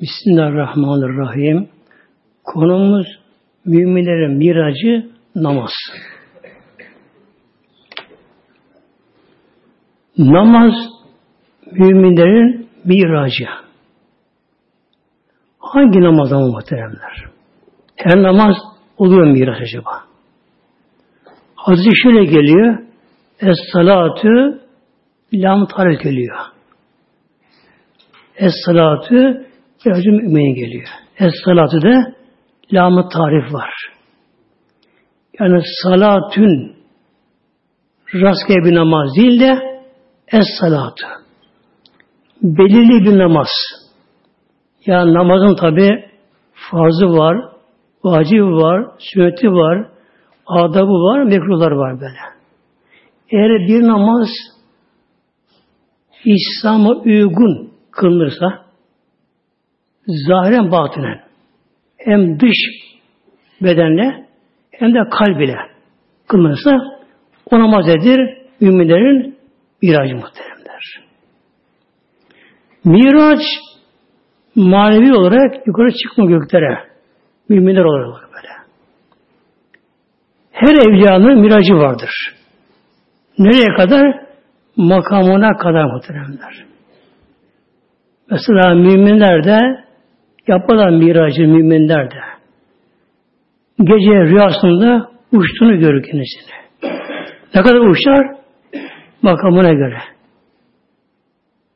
Bismillahirrahmanirrahim. Konumuz müminlerin miracı namaz. Namaz müminlerin miracı. Hangi namaz ama muhteremler? Her namaz oluyor miraç acaba? Hazreti şöyle geliyor. Es salatu lam tarif geliyor. Es miracı mümin geliyor. Es salatu da lam tarif var. Yani salatün rastgele bir namaz değil de es salatu. Belirli bir namaz. Yani namazın tabi farzı var, vacibi var, sünneti var, adabı var, mekruhlar var böyle. Eğer bir namaz İslam'a uygun kılınırsa zahiren batinen hem dış bedenle hem de kalb ile kılınırsa o namaz edir müminlerin miracı muhteremler. Miraç manevi olarak yukarı çıkma göklere müminler olarak böyle. Her evliyanın miracı vardır. Nereye kadar? Makamına kadar muhteremler. Mesela müminler de yaparlar miracı müminler de. Gece rüyasında uçtuğunu görür kendisini. Ne kadar uçar? Makamına göre.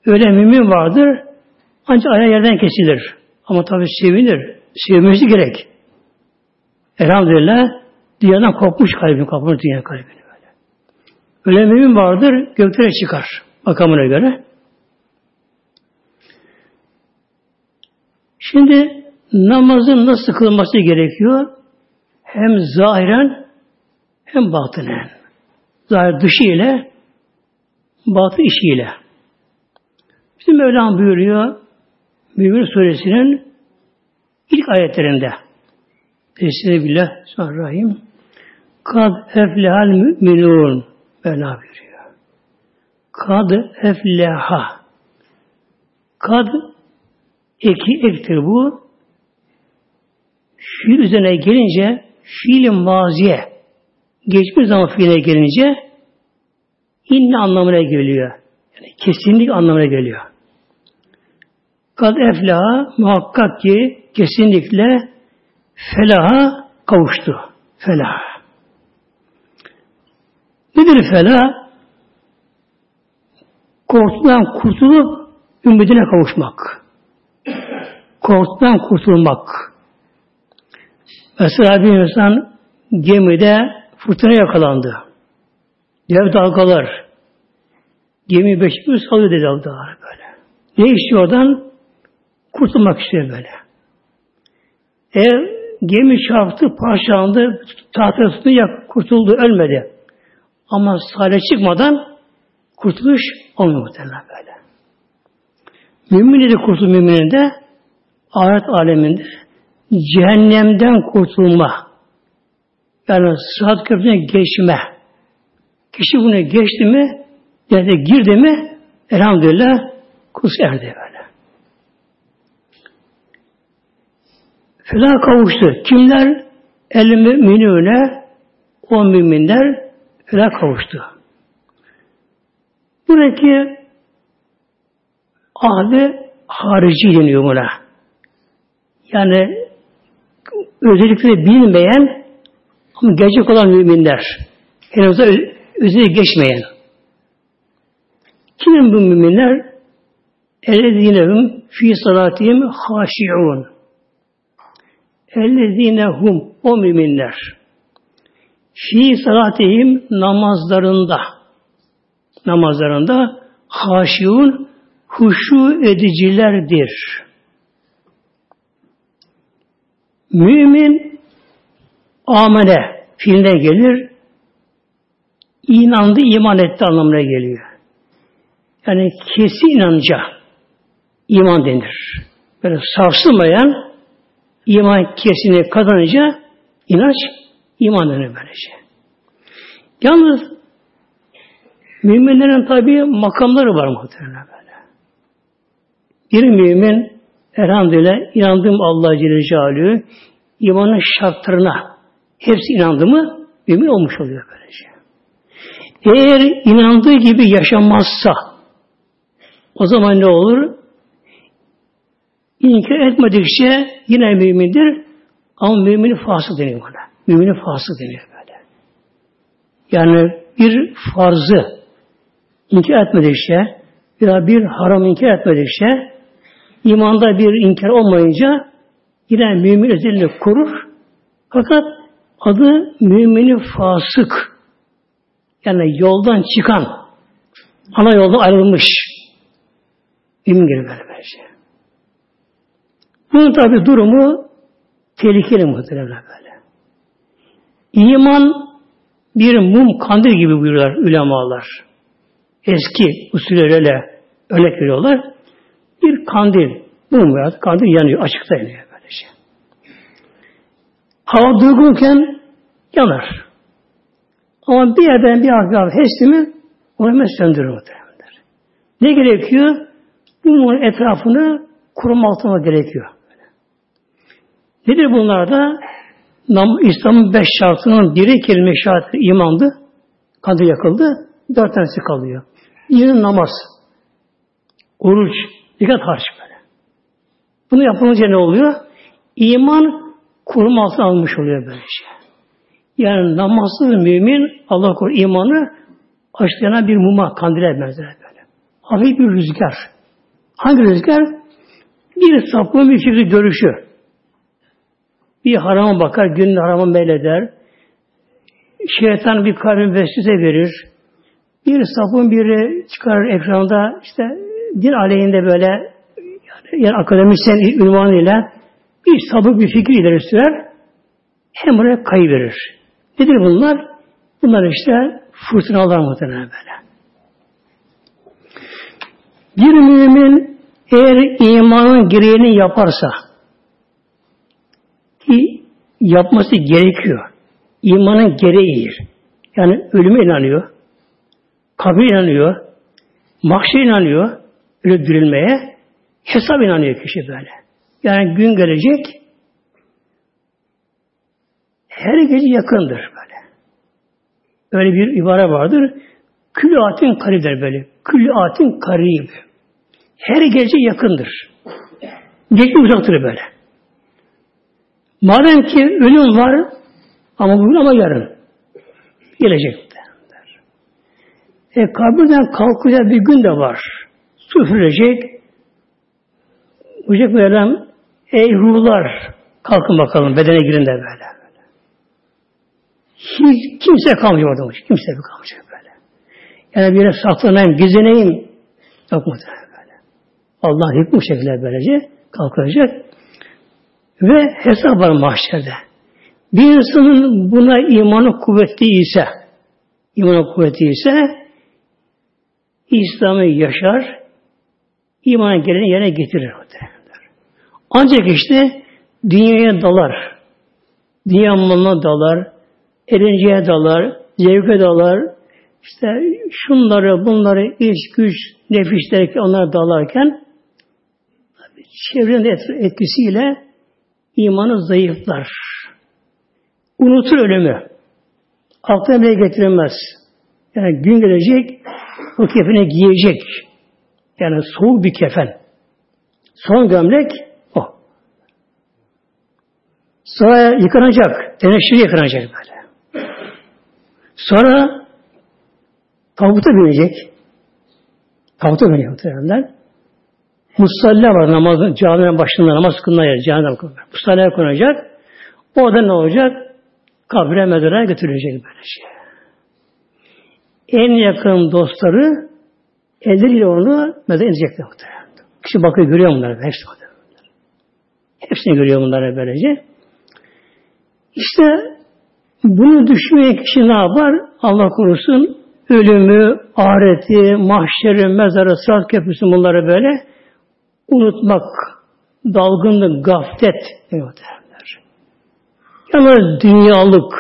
Öyle mümin vardır, ancak ayağı yerden kesilir. Ama tabi sevinir. Sevmesi gerek. Elhamdülillah dünyadan kopmuş kalbini, kopmuş dünya kalbini böyle. Öyle mümin vardır, göklere çıkar makamına göre. Şimdi namazın nasıl kılınması gerekiyor? Hem zahiren hem batınen. Zahir dışı ile batı işiyle. Bizim Mevlam buyuruyor Mümin Suresinin ilk ayetlerinde Estağfirullah Rahim Kad eflehal müminun Mevla buyuruyor. Kad efleha Kad eki ektir bu. Fiil üzerine gelince fiil maziye geçmiş zaman fiile gelince inne anlamına geliyor. Yani kesinlik anlamına geliyor. Kad eflaha muhakkak ki kesinlikle felaha kavuştu. Felaha. Nedir felah? Korkudan kurtulup ümidine kavuşmak. Korkudan kurtulmak. Mesela bir insan gemide fırtına yakalandı. Dev dalgalar. Gemi beşik salıyor dedi dalgalar böyle. Ne istiyor oradan? Kurtulmak istiyor böyle. Eğer gemi çarptı, parçalandı, tahtasını yak, kurtuldu, ölmedi. Ama sahile çıkmadan kurtuluş olmuyor muhtemelen böyle. Mümini de kurtul müminin de ahiret aleminde cehennemden kurtulma. Yani sıhhat köprüne geçme. Kişi bunu geçti mi, yani girdi mi, elhamdülillah kus erdi böyle. Fela kavuştu. Kimler? El müminüne o müminler fela kavuştu. Buradaki ahli harici deniyor buna. Yani özellikle bilmeyen ama gerçek olan müminler. Henüz özellikle geçmeyen. Kimin bu müminler? Ellezinehum fi salatihim haşi'un. Ellezinehum o müminler. Fi salatihim namazlarında namazlarında haşiun huşu edicilerdir. Mümin amele fiiline gelir. inandı, iman etti anlamına geliyor. Yani kesin inanca iman denir. Böyle sarsılmayan iman kesini kazanınca inanç iman denir böylece. Yalnız müminlerin tabi makamları var muhtemelen böyle. Bir mümin elhamdülillah inandım Allah Celle Celaluhu imanın şartlarına hepsi inandı mı mümin olmuş oluyor böylece. Eğer inandığı gibi yaşamazsa o zaman ne olur? İnkar etmedikçe yine mümindir ama mümini fasık deniyor bana. Mümini fasık deniyor böyle. Yani bir farzı inkar etmedikçe ya bir haram inkar etmedikçe imanda bir inkar olmayınca yine mümin özelliğini korur. Fakat adı mümini fasık. Yani yoldan çıkan, ana yoldan ayrılmış. Mümin gibi böyle. Bunun tabi durumu tehlikeli muhtemelen böyle. İman bir mum kandil gibi buyuruyorlar ulemalar. Eski usullerle örnek veriyorlar. Bir kandil, mum veya kandil yanıyor, açıkta yanıyor böylece. Hava durgunken yanar. Ama bir yerden bir hafif hesli mi onu hemen söndürür. Ne gerekiyor? Bunun etrafını kurum altına gerekiyor. Nedir bunlar da? İslam'ın beş şartının biri kelime şartı imandı. Kandil yakıldı. Dört tanesi kalıyor. Biri namaz. Oruç. Dikkat harç böyle. Bunu yapılınca ne oluyor? İman kurum altına almış oluyor böyle şey. Yani namazsız mümin Allah korusun imanı aşkına bir muma kandile benzer böyle. Hafif bir rüzgar. Hangi rüzgar? Bir sapığın bir fikri görüşü. Bir harama bakar, günün harama meyleder. Şeytan bir kalbin vesvese verir. Bir sapın biri çıkar ekranda işte din aleyhinde böyle yani, akademisyen ünvanıyla bir sapık bir fikir ileri sürer hem buraya kayıverir. Nedir bunlar? Bunlar işte fırtınalar muhtemelen böyle. Bir mümin eğer imanın gereğini yaparsa ki yapması gerekiyor. İmanın gereğidir. Yani ölüme inanıyor. Kabir inanıyor. Mahşer inanıyor. Öldürülmeye. Hesap inanıyor kişi böyle. Yani gün gelecek her gece yakındır böyle. Öyle bir ibare vardır. Külü atin karibdir böyle. Külü atin karib. Her gece yakındır. Gece uzaktır böyle. Madem ki ölüm var ama bugün ama yarın gelecek. E kabirden kalkacak bir gün de var. Su üfürecek. Yüce Mevlam ey ruhlar kalkın bakalım bedene girin de böyle. Hiç kimse kalmayacak orada. Kimse bir kalmayacak böyle. Yani bir yere saklanayım, gizleneyim. Yok mu böyle. Allah hükmü şekilde böylece kalkacak. Ve hesap var mahşerde. Bir insanın buna imanı kuvvetli ise, imanı kuvvetli ise İslam'ı yaşar, imanın geleni yerine getirir. Ancak işte dünyaya dalar, dünya malına dalar, eğlenceye dalar, zevke dalar, işte şunları, bunları, iş, güç, nefis derken onlara dalarken çevrenin etkisiyle imanı zayıflar. Unutur ölümü. Aklına bile getirilmez. Yani gün gelecek o kefene giyecek. Yani soğuk bir kefen. Son gömlek o. Sonra yıkanacak. Teneşiri yıkanacak böyle. Sonra tabuta binecek. Tabuta binecek muhtemelenler. Musalla var namaz, caminin başında namaz kılına yer, camiden kılına. Musallaya konacak. Orada ne olacak? Kabre mezara götürülecek böyle şey en yakın dostları elleriyle onu mezar edecekler muhtemelen. Kişi bakıyor görüyor bunları. Hepsi bakıyor. Hepsini görüyor bunları böylece. İşte bunu düşünmeyen kişi ne yapar? Allah korusun ölümü, ahireti, mahşeri, mezarı, sırat köprüsü bunları böyle unutmak, dalgınlık, gaflet muhtemelenler. Yalnız dünyalık,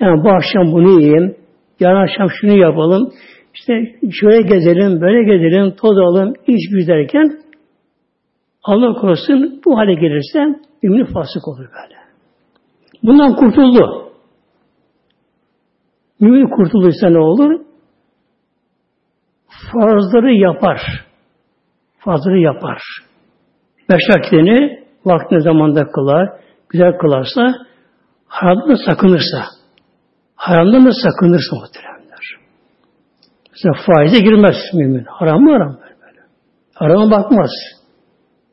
yani bu akşam bunu yiyeyim, yarın akşam şunu yapalım, işte şöyle gezelim, böyle gezelim, tozalım, iş güzelken Allah korusun bu hale gelirse mümin fasık olur böyle. Bundan kurtuldu. Mümin kurtulduysa ne olur? Farzları yapar. Farzları yapar. Beş vakitini vaktinde zamanda kılar, güzel kılarsa, haramdan sakınırsa, haramdan da sakınırsa muhteremler. Mesela faize girmez mümin. Haram mı haram böyle? Harama bakmaz.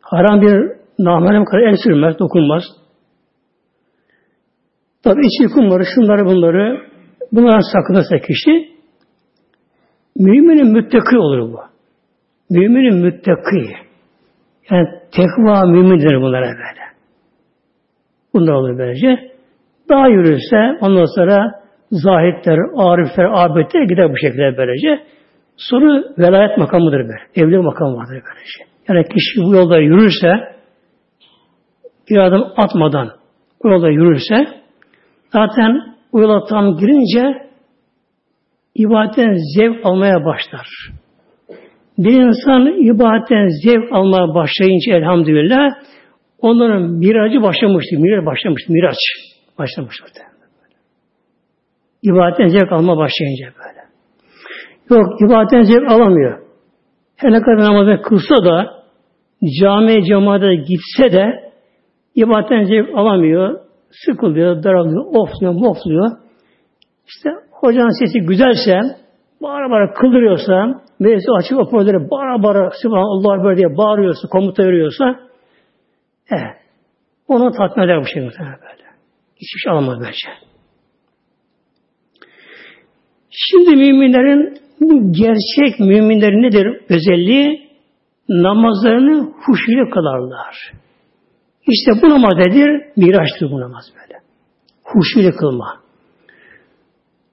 Haram bir namerem kadar el sürmez, dokunmaz. Tabi içi kumları, şunları bunları bunlara sakınırsa kişi müminin müttaki olur bu. Müminin müttaki. Yani tekva mümindir bunlara böyle. Bunlar olur böylece. Daha yürürse ondan sonra zahitler, arifler, abetler gider bu şekilde böylece. Sonra velayet makamıdır böyle. Evlilik makamı vardır böylece. Yani kişi bu yolda yürürse bir adım atmadan bu yolda yürürse zaten bu yola tam girince ibadetten zevk almaya başlar. Bir insan ibadetten zevk almaya başlayınca elhamdülillah onların miracı başlamıştı. Miraç başlamıştı. Miraç başlamıştı. İbadetten zevk alma başlayınca böyle. Yok ibadetten zevk alamıyor. Her ne kadar namazı kılsa da camiye cemaate gitse de ibadetten zevk alamıyor. Sıkılıyor, daralıyor, ofluyor, mofluyor. İşte hocanın sesi güzelse, bağıra bağıra kıldırıyorsa, meclisi açık hoparlörleri bağıra bağıra Allah böyle diye bağırıyorsa, komuta veriyorsa, evet, onu tatmin eder bu şey muhtemelen böyle. Hiçbir şey alamaz bence. Şimdi müminlerin bu gerçek müminlerin nedir özelliği? Namazlarını huşuyla kılarlar. İşte bu namaz nedir? Miraçtır bu namaz böyle. Huşuyla kılma.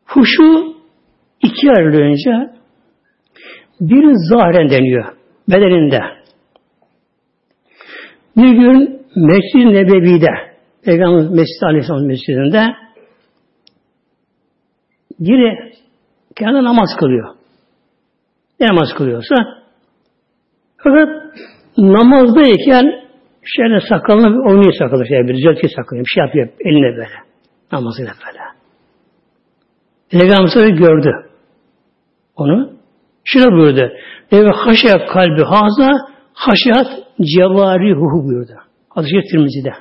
Huşu iki önce bir zahiren deniyor. Bedeninde. Bir gün Mescid-i Nebevi'de Peygamber Mescid-i Aleyhisselam Mescidinde biri kendi namaz kılıyor. Ne namaz kılıyorsa fakat namazdayken şöyle sakalını oynuyor sakalı şey bir düzeltiyor sakalını bir şey yapıyor eline böyle namazıyla böyle. Peygamber gördü onu. Şuna buyurdu. Ve haşya kalbi haza haşyat cevarihuhu buyurdu. Hadis-i Tirmizi'de.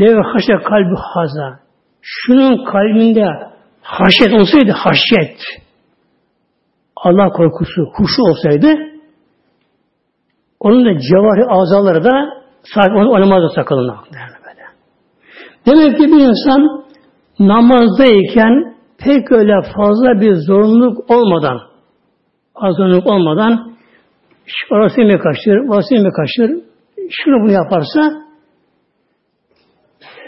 Leve haşya kalbi haza. Şunun kalbinde haşyet olsaydı haşyet. Allah korkusu, huşu olsaydı onun da cevari azaları da sahip o namazda sakalına. Böyle. Demek ki bir insan namazdayken pek öyle fazla bir zorunluluk olmadan zorunluluk olmadan orası mi kaçır, orası mi kaçır şunu bunu yaparsa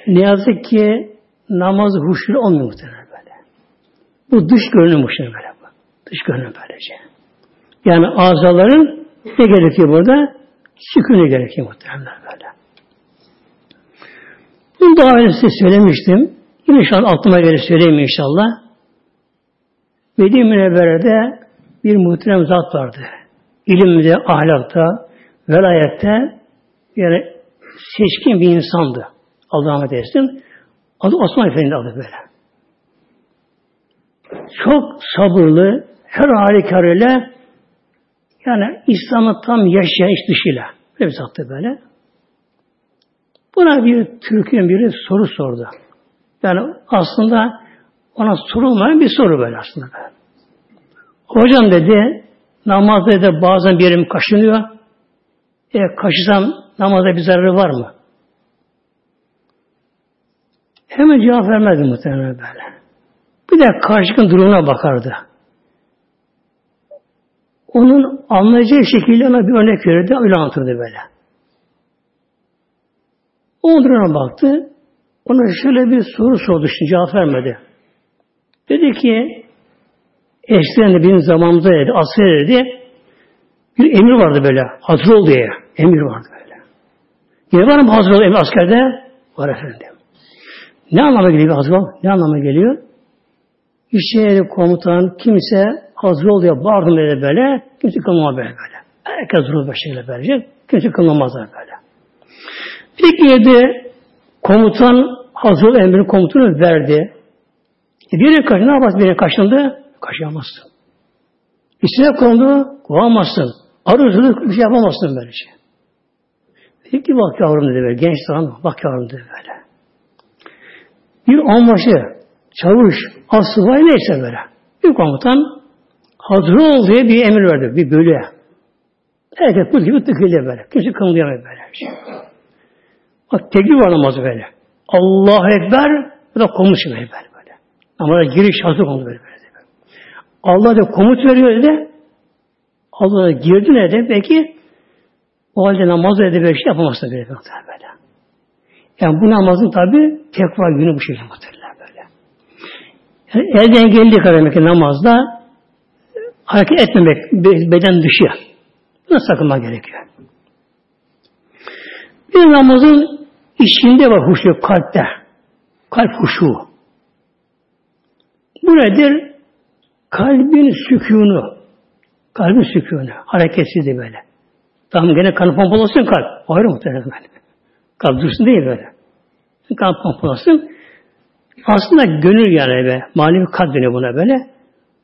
ne yazık ki namazı huşur olmuyor muhtemelen. Bu dış görünüm huşur böyle. Dış görünüm böylece. Yani azaların ne gerekiyor burada? Sükûne gerekiyor muhtemelen böyle. Bunu daha önce size söylemiştim. Yine şu an aklıma göre söyleyeyim inşallah. Medine Münevvere'de bir muhterem zat vardı. İlimde, ahlakta, velayette yani seçkin bir insandı. Allah rahmet eylesin. Adı Osman Efendi adı böyle. Çok sabırlı, her halükarıyla yani İslam'ı tam yaşayan iş dışıyla. Böyle bir zattı böyle. Buna bir Türk'ün biri soru sordu. Yani aslında ona sorulmayan bir soru böyle aslında. Hocam dedi, namazda dedi bazen bir yerim kaşınıyor. E, kaşısam namazda bir zararı var mı? Hemen cevap vermezdi muhtemelen böyle. Bir de karşılıkın durumuna bakardı. Onun anlayacağı şekilde ona bir örnek verirdi, öyle anlatırdı böyle. O duruma baktı, ona şöyle bir soru sordu, şimdi cevap vermedi. Dedi ki, eskiden de benim zamanımda dedi, asker dedi, bir emir vardı böyle, hazır ol diye, emir vardı böyle. Yine var mı hazır ol emir askerde? Var efendim. Ne anlama geliyor hazır ol? Ne anlama geliyor? İşe komutan kimse hazır ol diye bağırdım dedi böyle, kimse kalmama böyle böyle. Herkes ruh başıyla verecek, Kimse kılmamazlar böyle. Peki de komutan hazır emrin komutanı verdi. E birine kaç, ne yaparsın birine kaçtığında? Kaçamazsın. İçine kondu, kovamazsın. Arı bir şey yapamazsın böyle şey. Peki bak yavrum dedi böyle, genç zaman bak yavrum dedi böyle. Bir onbaşı, çavuş, asubay neyse böyle. Bir komutan hazır ol diye bir emir verdi, bir bölüye. Herkes bu gibi tıkılıyor böyle. Kimse kımıldayamıyor böyle. Şey. Bak tekbir var namazı böyle. Allahu Ekber, bu da komut böyle böyle. Namaza giriş hazır komut böyle böyle. Allah da komut veriyor dedi. Allah da girdi ne de peki o halde namaz da bir şey yapamazsın böyle böyle. Yani bu namazın tabi tekva günü bu şekilde muhtemelen böyle. Yani elden geldiği kadar ki namazda hareket etmemek beden dışı. Buna sakınma gerekiyor. Bir namazın içinde var huşu kalpte. Kalp huşu. Bu nedir? Kalbin sükûnu. Kalbin sükûnu. Hareketsizliği böyle. Tamam gene kan pompalasın kalp. Ayrı muhtemelen. Kalp dursun değil böyle. Kan pompalasın. Aslında gönül yani be. Manevi kalp buna böyle.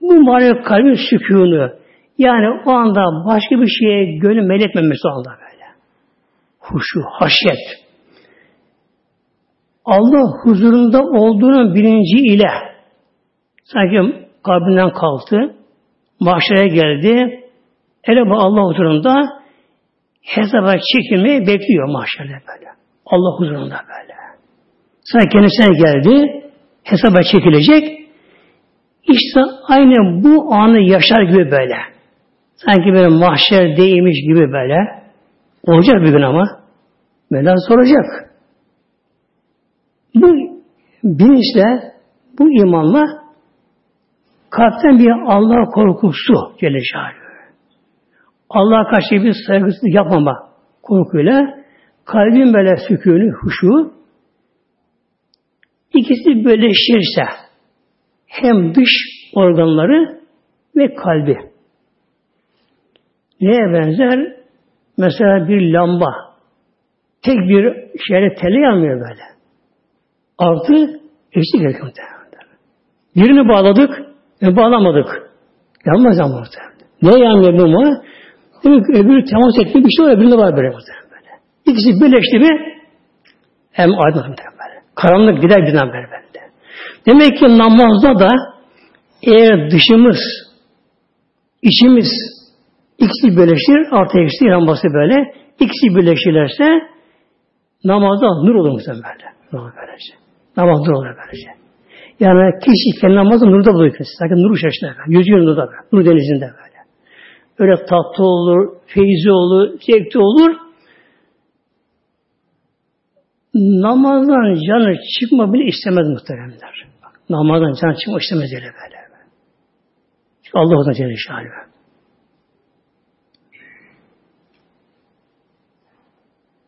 Bu manevi kalbin sükûnu. Yani o anda başka bir şeye gönül meyletmemesi o anda böyle. Huşu, haşyet. Allah huzurunda olduğunun bilinci ile sanki kalbinden kalktı, mahşere geldi, ele Allah huzurunda hesaba çekilmeyi bekliyor mahşerde böyle. Allah huzurunda böyle. Sonra kendisine geldi, hesaba çekilecek. İşte aynı bu anı yaşar gibi böyle. Sanki böyle mahşer değilmiş gibi böyle. Olacak bir gün ama. Mevla soracak. Bu bilinçle, bu imanla kalpten bir Allah korkusu Celle Allah'a karşı bir saygısızlık yapmama korkuyla kalbin böyle sükûnü, huşu ikisi birleşirse hem dış organları ve kalbi. Neye benzer? Mesela bir lamba tek bir şeyle tele yanmıyor böyle. Altı eşlik gerekiyor Birini bağladık ve bağlamadık. Yanmaz ama Ne yanmıyor bu mu? Demek ki öbürü temas ettiği bir şey var, öbüründe var böyle. böyle. İkisi birleşti mi hem böyle. Karanlık gider birden böyle. böyle. Demek ki namazda da eğer dışımız, içimiz ikisi birleşir, artı eksi lambası böyle, ikisi birleşirlerse namazda nur olur muhtemelen böyle. Namaz böylece. Namaz nur olur böylece. Yani kişi kendi namazı nurda buluyor. Sanki nur içerisinde. Yüzüyor nurda. Nur denizinde böyle öyle tatlı olur, feyzi olur, zevkli olur. Namazdan canı çıkma bile istemez muhteremler. Namazdan canı çıkma istemez öyle böyle. Allah ona Celle Şahibi.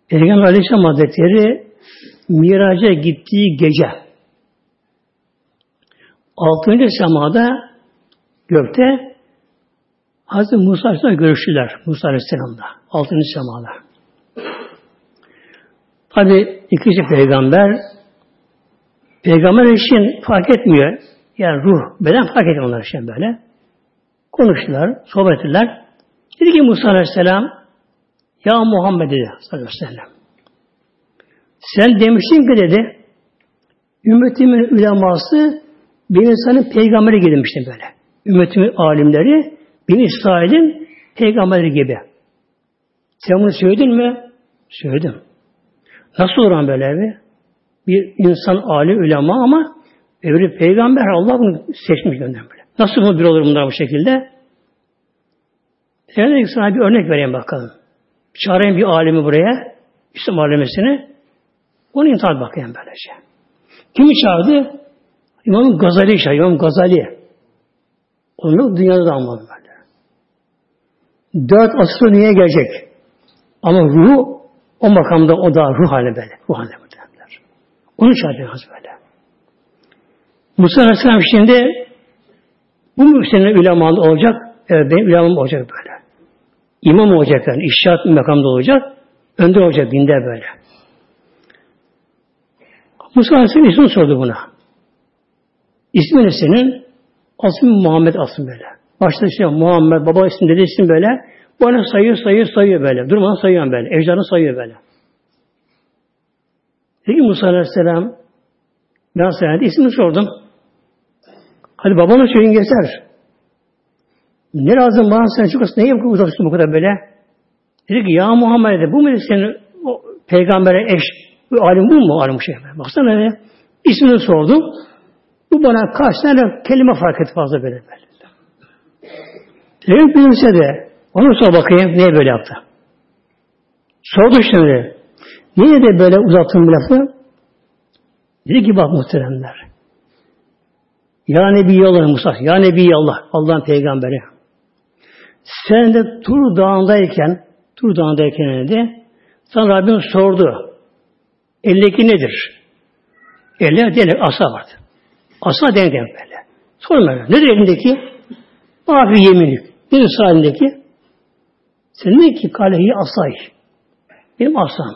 Peygamber Aleyhisselam Hazretleri miraca gittiği gece altıncı semada gökte Hazreti Musa Aleyhisselam görüştüler. Musa Aleyhisselam'da. Altıncı semada. Tabi ikinci peygamber peygamber için fark etmiyor. Yani ruh, beden fark etmiyor onlar için böyle. Konuştular, sohbet ettiler. Dedi ki Musa Aleyhisselam Ya Muhammed dedi sallallahu aleyhi ve sellem. Sen demiştin ki dedi ümmetimin uleması bir insanın peygamberi gelmişti böyle. Ümmetimin alimleri Bin İsrail'in peygamberleri gibi. Sen bunu söyledin mi? Söyledim. Nasıl olur böyle bir? Bir insan alim ulema ama öbürü peygamber Allah bunu seçmiş göndermiş. Nasıl bunu bir olur bunlar bu şekilde? Yani sana bir örnek vereyim bakalım. Çağırayım bir alimi buraya. İslam alemesini. Onu imtihan bakayım böylece. Kimi çağırdı? İmam Gazali çağırdı. İmam Gazali. Onu dünyada da almadı böyle. Dört asır niye gelecek? Ama ruhu o makamda o da ruh haline böyle. Ruh haline muhtemelenler. Onu çağırıyoruz böyle. Musa Aleyhisselam şimdi bu mümkünün ulemalı olacak. Evet benim ulemam olacak böyle. İmam olacak yani. İşaret makamda olacak. Önde olacak dinde böyle. Musa Aleyhisselam ismini sordu buna. İsmi ne senin? Asım Muhammed asım böyle. Başta şey Muhammed, baba isim dedi isim böyle. Bana sayıyor, sayıyor, sayıyor böyle. Durmadan sayıyor böyle. Ecdanı sayıyor böyle. Peki Musa Aleyhisselam ben sana ismini sordum. Hadi babana söyleyin geçer. Ne lazım bana sen çıkasın? Ne yapıp uzaksın bu kadar böyle? Dedi ki ya Muhammed dedi, bu mu senin o peygambere eş bu alim bu mu alim şey? Baksana ne? İsmini sordum. Bu bana kaç tane kelime fark etti fazla böyle böyle. Demek bilirse de onu sor bakayım niye böyle yaptı? Sordu şimdi. Niye de böyle uzattın bu lafı? Dedi ki bak muhteremler. Ya Nebi Allah Musa, Ya Nebi Allah, Allah'ın peygamberi. Sen de Tur Dağı'ndayken, Tur Dağı'ndayken de sana Rabbim sordu. Eldeki nedir? Elle denek asa vardı. Asa denek böyle. Sorma. Nedir elindeki? Mafi yeminlik. Nedir sağ? Sen ne ki kalehi asay. Benim asam.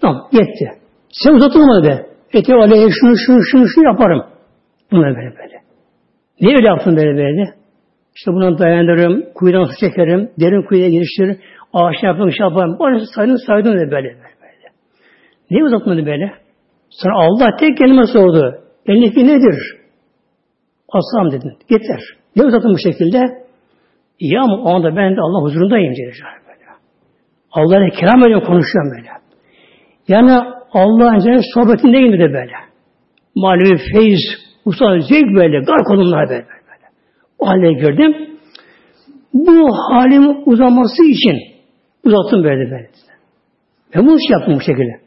Tamam yetti. Sen uzatılmadı be. Ete aleyhe şunu şunu şunu şunu yaparım. Bunlar böyle böyle. Niye öyle yaptın böyle böyle? İşte buna dayanırım, kuyudan su çekerim, derin kuyuya giriştirir, ağaç yaparım, şey yaparım. Bana saydın saydın böyle böyle. böyle. Niye uzatmadı böyle? Sonra Allah tek kelime sordu. Elindeki nedir? Asam dedin. Yeter. Ne uzattın bu şekilde? İyi ama o anda ben de Allah huzurundayım diye böyle. Allah'la kelam ediyorum, konuşuyorum böyle. Yani Allah'ın cennet sohbetindeyim de böyle. Manevi feyiz, usta zevk böyle, gar konumlar böyle. böyle. O halde gördüm. Bu halim uzaması için uzattım böyle böyle. Ben bunu şey yaptım bu şekilde.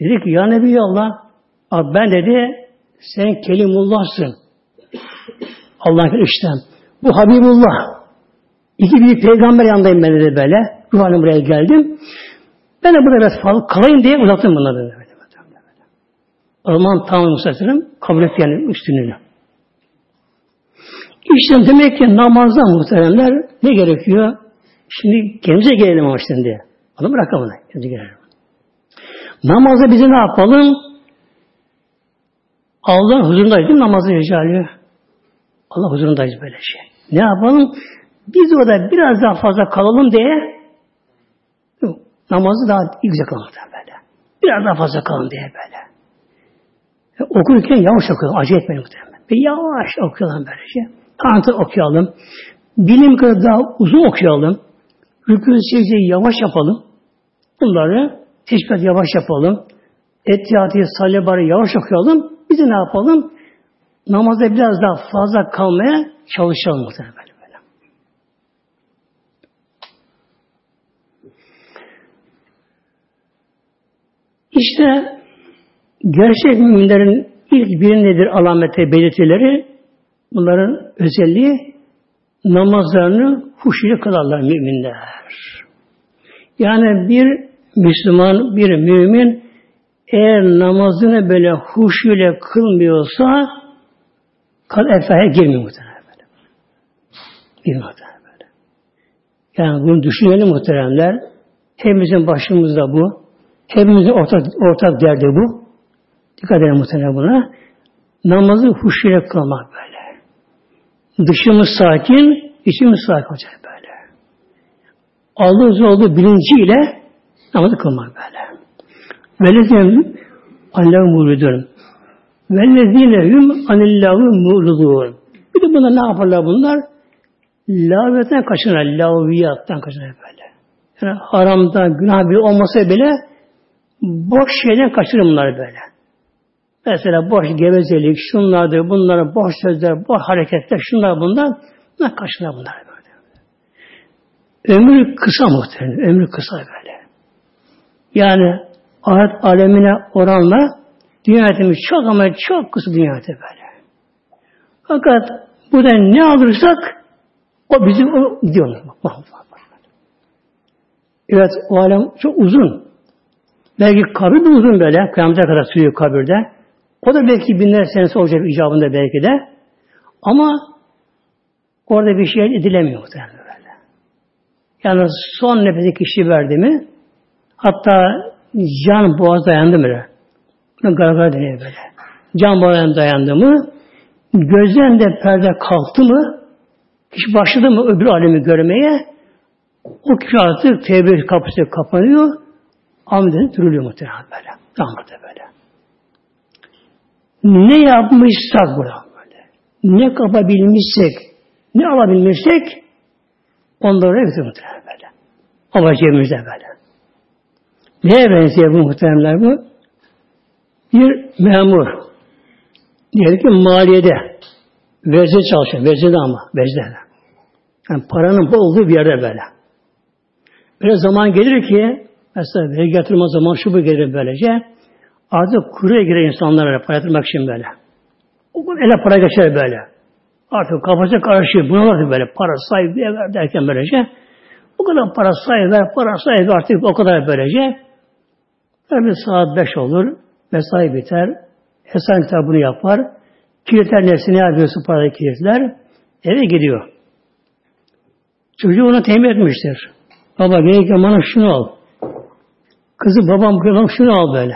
Dedi ki ya Nebi Allah ben dedi sen Kelimullah'sın. Allah'ın işlem. Bu Habibullah. İki büyük peygamber yanındayım ben dedi böyle. Ruh buraya geldim. Ben de burada biraz fazla kalayım diye uzattım bunları. Böyle, böyle, böyle. O zaman tamam Musa'nın kabul etti yani üstünlüğünü. İşte demek ki namazda muhteremler ne gerekiyor? Şimdi kendimize gelelim ama şimdi. Onu bırakalım. Kendimize gelelim. Namazda bizi ne yapalım? Allah'ın huzurundayız değil mi namazı ricalıyor? Allah huzurundayız böyle şey. Ne yapalım? Biz orada biraz daha fazla kalalım diye namazı daha güzel kılalım böyle. Biraz daha fazla kalın diye böyle. E, okurken yavaş okuyalım. Acele etmeyin muhtemelen. Ve yavaş okuyalım böylece. Tanrı okuyalım. Bilim kadar daha uzun okuyalım. Rükû secdeyi yavaş yapalım. Bunları teşbih yavaş yapalım. Ettiyatı, sallebarı yavaş okuyalım. Biz ne yapalım? Namazda biraz daha fazla kalmaya çalışalım muhtemelen. Böyle. İşte gerçek müminlerin ilk bir nedir alameti, belirtileri? Bunların özelliği namazlarını huşuyla kılarlar müminler. Yani bir Müslüman, bir mümin eğer namazını böyle huşuyla kılmıyorsa kal efaya girmiyor muhtemelen böyle. Girmiyor muhtemelen böyle. Yani bunu düşünelim muhteremler. Hepimizin başımızda bu. Hepimizin ortak, ortak derdi bu. Dikkat edelim muhtemelen buna. Namazı huşuyla kılmak böyle. Dışımız sakin, içimiz sakin olacak böyle. Allah'ın olduğu bilinciyle namazı kılmak böyle. Velezine Allah'ı muridun. Velezine hum anillahu muridun. Bir de buna ne yaparlar bunlar? Lavetten kaçınırlar, laviyattan kaçınırlar böyle. Yani haramda günah bir olmasa bile boş şeyden kaçırır bunlar böyle. Mesela boş gevezelik, şunlardır, bunlar boş sözler, boş hareketler, şunlar bunlar, bunlar kaçırır bunlar böyle. Ömrü kısa muhtemelen, ömrü kısa böyle. Yani ahiret alemine oranla dünya çok ama çok kısa dünya böyle. Fakat burada ne alırsak o bizim o gidiyor. Evet o alem çok uzun. Belki kabir de uzun böyle. Kıyamete kadar sürüyor kabirde. O da belki binler senesi olacak icabında belki de. Ama orada bir şey edilemiyor böyle. Yani son nefesi kişi verdi mi hatta can boğaz dayandı mı? Gargara deniyor böyle. Can boğaz dayandı mı gözden de perde kalktı mı kişi başladı mı öbür alemi görmeye o kişi artık tevbe kapısı kapanıyor amdet duruluyor muhtemelen böyle. Damlada böyle. Ne yapmışsak burada böyle. Ne kapabilmişsek ne alabilmişsek onları hepsi muhtemelen böyle. Alacağımızda böyle. Neye benziyor bu muhteremler bu? Bir memur. Diyelim ki maliyede. Vezde çalışıyor. Vezde ama. Vezde. Yani paranın bol olduğu bir yerde böyle. Böyle zaman gelir ki mesela vergi yatırma zaman şu bu gelir böylece artık kuruya girer insanlara para yatırmak için böyle. O ele para geçer böyle. Artık kafası karışıyor. Buna var böyle para sahibi ver derken böylece o kadar para sahibi para sahibi artık o kadar böylece tabi saat beş olur. Mesai biter. Hesap kitabını yapar. Kilitler nefsini yapıyorsa parayı kilitler. Eve gidiyor. Çocuğu ona temin etmiştir. Baba gelirken bana şunu al. Kızı babam babam şunu al böyle.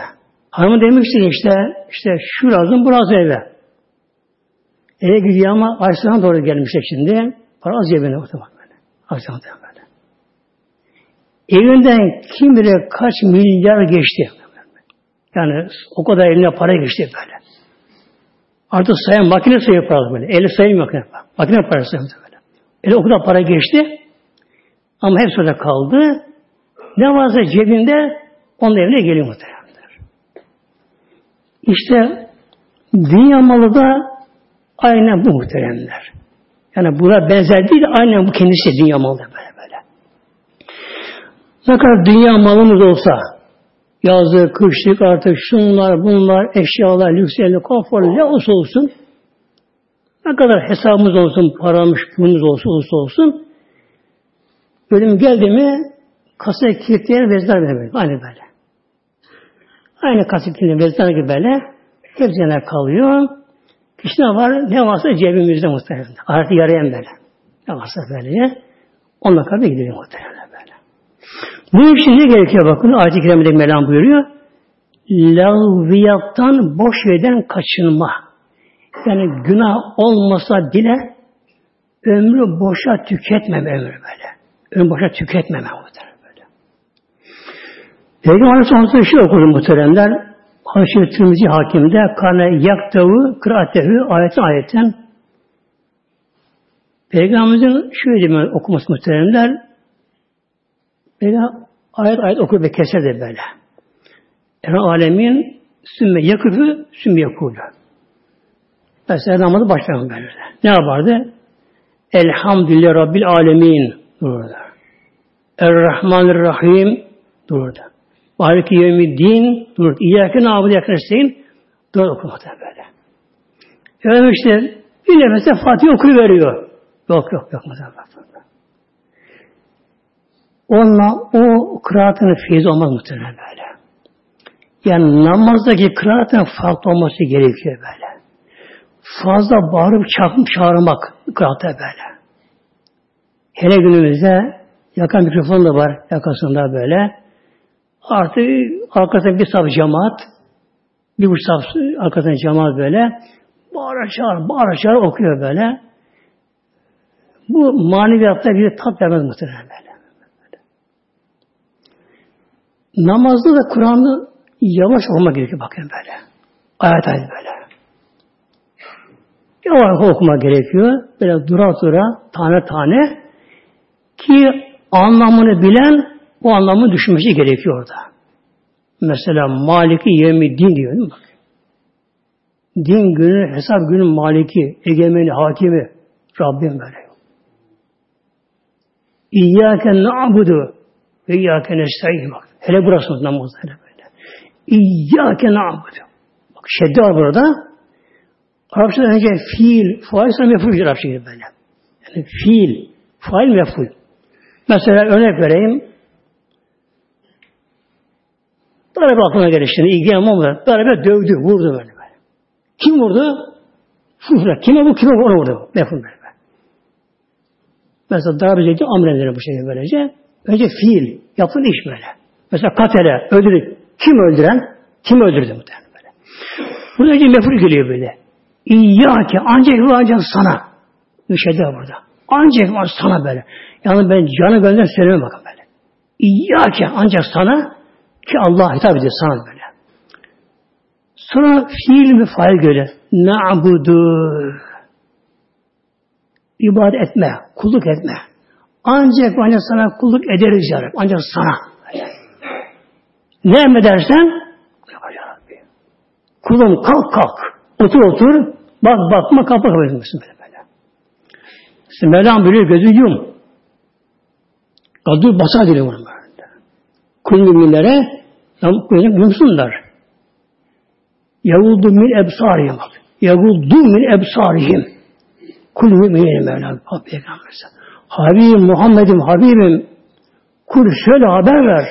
Hanımı demiştir işte işte şu lazım bu lazım eve. Eve gidiyor ama Ayşe'den doğru gelmişler şimdi. Para az cebine oturmak böyle. Ayşe'den böyle. Evinden kim bilir kaç milyar geçti. Yani o kadar eline para geçti böyle. Artık sayan makine sayıyor paralı böyle. Eli sayıyor makine. Makine parası böyle. Eli o kadar para geçti. Ama hepsi orada kaldı. Ne varsa cebinde onun evine geliyor muhtemelen. İşte dünya malı da Aynen bu muhteremler. Yani buna benzer değil, aynen bu kendisi dünya malı böyle böyle. Ne kadar dünya malımız olsa, yazlık, kışlık artık şunlar, bunlar, eşyalar, lüks yerli, konfor, ne olsa olsun, ne kadar hesabımız olsun, paramız, pulumuz olsun, olsa olsun, ölüm geldi mi, kasaya kilitleyen vezler böyle. Aynı böyle. Aynı kasaya kilitleyen vezler gibi böyle. Hepsi kalıyor. Ne var? Ne varsa cebimizde muhtemelen. Ahireti yarayan böyle. Ne varsa böyle. Onunla kadar gidiyor muhtemelen. Bu için ne gerekiyor bakın? Ayet-i Kerime'de Mevlam buyuruyor. Lavviyattan boş yerden kaçınma. Yani günah olmasa bile ömrü boşa tüketmeme ömrü böyle. Ömrü boşa tüketmeme muhtemelen böyle. Peygamber Aleyhisselam şey okudu muhteremler. Haşir Tirmizi Hakim'de kane yaktavu kıraatehu ayetin ayetten Peygamberimizin şöyle demek okuması muhteremler böyle ayet ayet okur ve keser de böyle. Yani alemin sümme yakıfı sümme yakulu. Mesela namazı başlarım böyle. Ne yapardı? Elhamdülillah Rabbil Alemin dururdu. Errahmanirrahim dururdu. Maliki yevmi din dur. İyyâke nâbudu yakın isteyin. Dur okumakta böyle. Yani işte bir nefeste Fatih okuyuveriyor. Yok yok yok. Onunla o kıraatın feyiz olmaz muhtemelen böyle. Yani namazdaki kıraatın farklı olması gerekiyor böyle. Fazla bağırıp çarpıp çağırmak kıraatta böyle. Hele günümüzde yakan mikrofon da var yakasında böyle. Artı arkasında bir saf cemaat, bir buçuk saf arkasında cemaat böyle bağıra çağır, bağıra çağır okuyor böyle. Bu maneviyatta bir tat vermez muhtemelen böyle. böyle. Namazda da Kur'an'da yavaş olmak gerekiyor bakın böyle. Ayet ayet böyle. Yavaş okuma gerekiyor. Böyle dura dura, tane tane ki anlamını bilen o anlamı düşünmesi gerekiyor orada. Mesela Maliki yemi din diyor değil mi? Din günü, hesap günü Maliki, egemeni, hakimi, Rabbim böyle. İyyâke na'budu ve iyyâke nesta'in bak. Hele burası namazda hele böyle. İyyâke na'budu. Bak şeddi var burada. Arapçada önce fiil, fail sonra meful Arapçada böyle. Yani fiil, fail meful. Mesela örnek vereyim. Darbe aklına geldi şimdi. İlgilen ama darbe dövdü, vurdu böyle. böyle. Kim vurdu? Fufra. Kime bu? Kime onu vurdu? Mefhum böyle. Mesela darbeci amrenleri bu şekilde böylece. Önce fiil, yapılan iş böyle. Mesela katele, öldürür. Kim öldüren? Kim öldürdü muhtemelen böyle. Burada önce meful geliyor böyle. İyyâke ancak ve ancak sana. Bir şey burada. Ancak var sana böyle. Yani ben canı gönlden söyleme bakın böyle. İyyâke ancak sana ki Allah hitap ediyor sana böyle. Sonra fiil mi fail göre. Na'budu. İbadet etme, kulluk etme. Ancak ancak sana kulluk ederiz ya Rabbi. Ancak sana. Ne emredersen. Kulum kalk kalk. Otur otur. Bak bakma kapı etmesin böyle böyle. İşte Mevlam buyuruyor gözü yum. Kadı basar dili bunu böyle. Kul müminlere yumsunlar. Yavuldu min ebsarihim. Yavuldu min ebsarihim. Kul müminin Mevlam. Peygamber Habibim Muhammed'im Habibim kul şöyle haber ver.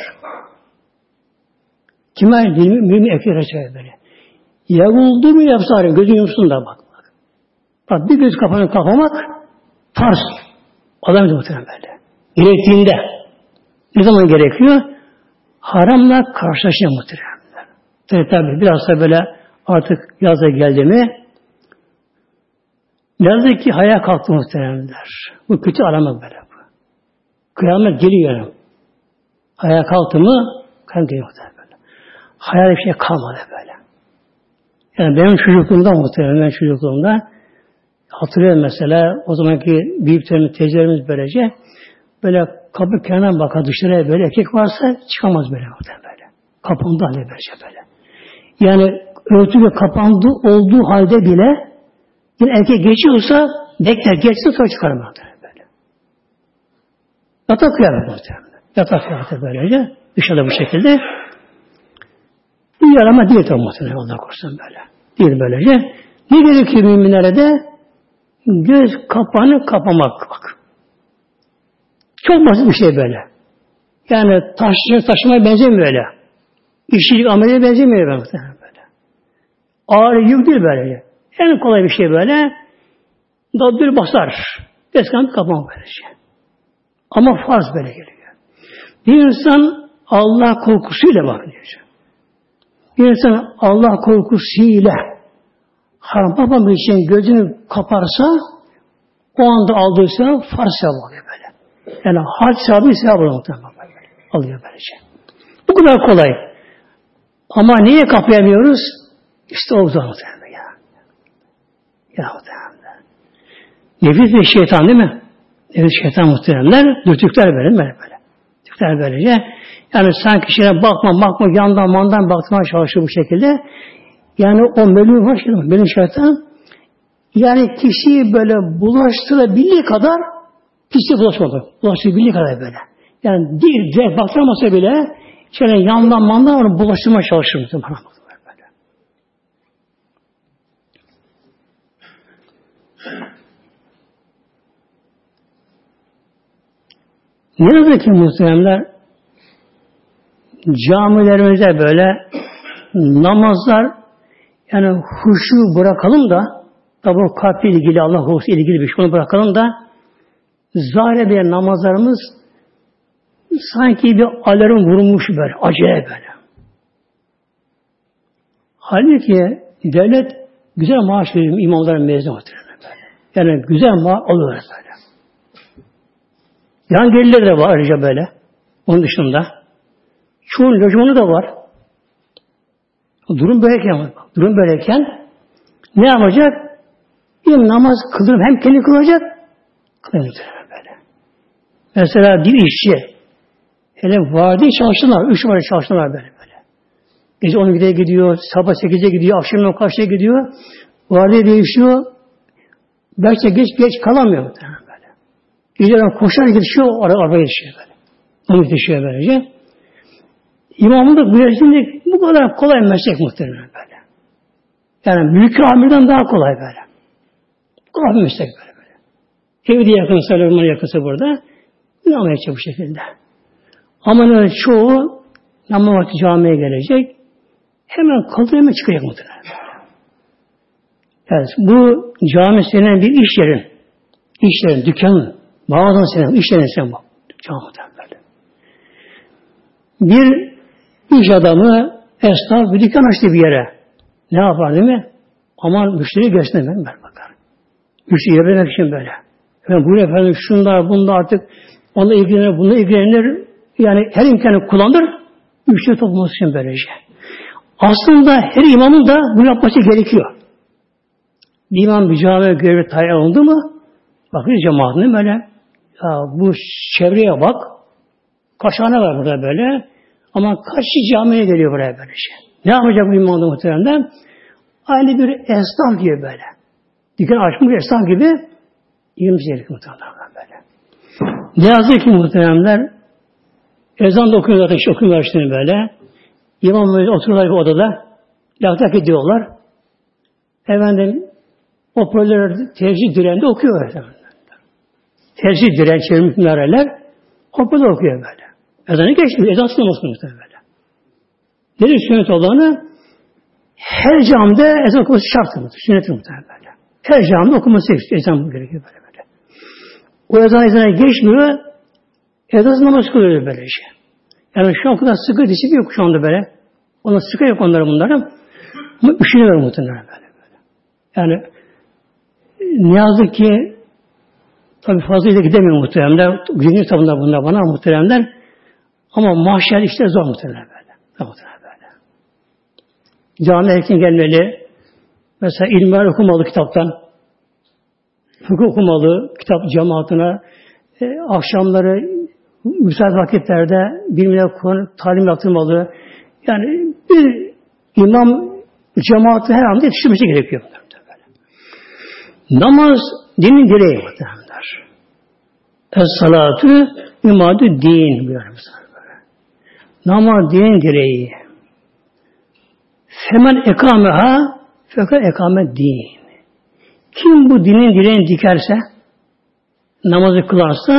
Kime mümin ekler söyle böyle. Yavuldu mu yapsarım gözün yumsun da bak. Bak, bak bir göz kapanı kapamak farz. Adam muhtemelen böyle. Gerektiğinde. Ne zaman gerekiyor? Haramla karşılaşıyor muhtemelen. Tabi tabi biraz da böyle artık yaza geldi mi yazık ki hayal kalktı muhteremler. Bu kötü aramak böyle. Kıyamet geliyor. Hayal kalktı mı geliyor böyle. Hayal bir şey kalmadı böyle. Yani benim çocukluğumda muhtemelen ben çocukluğumda hatırlıyorum mesela o zamanki büyüklerimiz, teyzelerimiz böylece böyle kapı kenarına bakar dışarıya böyle erkek varsa çıkamaz böyle muhtemelen böyle. Kapandı halde böylece böyle. Yani örtü kapandı olduğu halde bile bir erkek geçiyorsa bekler geçsin sonra çıkarmaz böyle. Yatak kıyamet muhtemelen. Yatak kıyafeti böylece. Dışarıda bu şekilde. Bir yarama değil muhtemelen. Allah korusun böyle. Değil böylece. Ne gerekiyor müminlere de? Göz kapağını kapamak. Bak. Çok basit bir şey böyle. Yani taşı, taşımaya benzemiyor öyle. İşçilik ameliyeye benzemiyor böyle. Ağır yük değil böyle. En kolay bir şey böyle. Dabbir basar. Deskan kapama böylece. Ama farz böyle geliyor. Bir insan Allah korkusuyla bakıyor. Bir insan Allah korkusuyla haram yapmamak için gözünü kaparsa o anda aldığı sevap farz sevap oluyor böyle. Yani hac sevabı sevap oluyor. Alıyor böylece. Bu kadar kolay. Ama niye kapayamıyoruz? İşte o zaman ya muhtemelen. Nefis ve şeytan değil mi? Nefis şeytan muhteremler dürtükler böyle böyle. Dürtükler böylece. Yani sanki şeye bakma bakma yandan mandan bakmaya çalışıyor bu şekilde. Yani o melun var şimdi benim şeytan yani kişiyi böyle bulaştırabildiği kadar pislik bulaşmadı. Bulaştırabildiği kadar böyle. Yani değil direkt baktıramasa bile şöyle yandan mandan onu bulaştırmaya çalışır. Ne yazık ki muhteremler camilerimizde böyle namazlar yani huşu bırakalım da tabi o kalple ilgili Allah korusu ilgili bir şey onu bırakalım da zahire bir namazlarımız sanki bir alarm vurulmuş böyle acayip böyle. Halbuki devlet güzel maaş veriyor imamların mezun böyle. Yani güzel maaş alıyorlar böyle. Yan gelirler de var ayrıca böyle. Onun dışında. Çoğun lojmanı da var. Durum böyleyken, durum böyleyken ne yapacak? Bir namaz kıldırıp hem kendi kılacak, kılacak böyle. Mesela bir işçi, hele vadi çalıştılar, üç var çalıştılar böyle böyle. Gece 12'de gidiyor, sabah 8'e gidiyor, akşam 10 kaçta gidiyor, vadi değişiyor, belki geç geç kalamıyor muhtemelen. Geceden koşar yetişiyor, araba, araba yetişiyor böyle. Onu yetişiyor böylece. İmamlık bu şimdi bu kadar kolay meslek muhtemelen böyle. Yani mülkü amirden daha kolay böyle. Kolay bir meslek böyle böyle. Yakınsa, ormana yakınsa burada. Ne yapacak bu şekilde. Ama çoğu namaz vakti camiye gelecek. Hemen kaldır hemen çıkacak muhtemelen. Yani bu cami senin bir iş yerin. İş yerin, dükkanın. Mağazan sen, işlerin sen bak. Camiler böyle. Bir iş adamı esnaf bir dükkan açtı bir yere. Ne yapar değil mi? Aman müşteri gelsin ben bakar. Müşteri yerlemek için böyle. Yani bu efendim şunlar bunlar artık onunla ilgilenir, bununla ilgilenir. Yani her imkanı kullanır. Müşteri toplaması için böylece. Aslında her imamın da bunu yapması gerekiyor. Bir imam bir camiye görevi tayin oldu mu bakıyor cemaatine böyle ya bu çevreye bak tane var burada böyle ama kaç kişi camiye geliyor buraya böyle şey. Ne yapacak bu imam da muhteremden? Aynı bir esnaf gibi böyle. Dükkan açmış esnaf gibi ilmi gerekiyor muhteremden böyle. Ne yazık ki muhteremler ezan da okuyorlar, işte okuyorlar işte böyle. İmam böyle oturuyorlar bir odada. Laftak ediyorlar. Efendim hoparlör tercih direğinde okuyor. Tercih direği çevirmiş minareler hoparlör okuyor böyle. Ezanı geçmiyor. Ezan sınırması muhtemelen böyle. Nedir sünnet olanı? Her camide ezan okuması şart Sünnet muhtemelen böyle. Her camide okuması ezan gerekiyor böyle böyle. O ezan ezana geçmiyor. Ezan namaz kılıyor böyle şey. Yani şu an kadar sıkı disiplin yok şu anda böyle. Ona sıkı yok onlara bunlara. Ama üşünüyor muhtemelen böyle. böyle. Yani ne yazık ki tabi fazla ileri gidemiyor muhteremler. Günlük kitabında bunlar bana muhteremler. Ama mahşer işte zor muhteremler böyle. Zor muhteremler böyle. Cami erken gelmeli. Mesela ilmihal okumalı kitaptan. Fıkıh okumalı kitap cemaatine. E, akşamları müsait vakitlerde bilmeye konu talim yaptırmalı. Yani bir imam cemaati her anda yetiştirmesi gerekiyor. Namaz dinin direği muhtemelenler. Es-salatu imadü din buyuruyor Namaz dinin direği. Femen ekameha fakat ekame din. Kim bu dinin direğini dikerse namazı kılarsa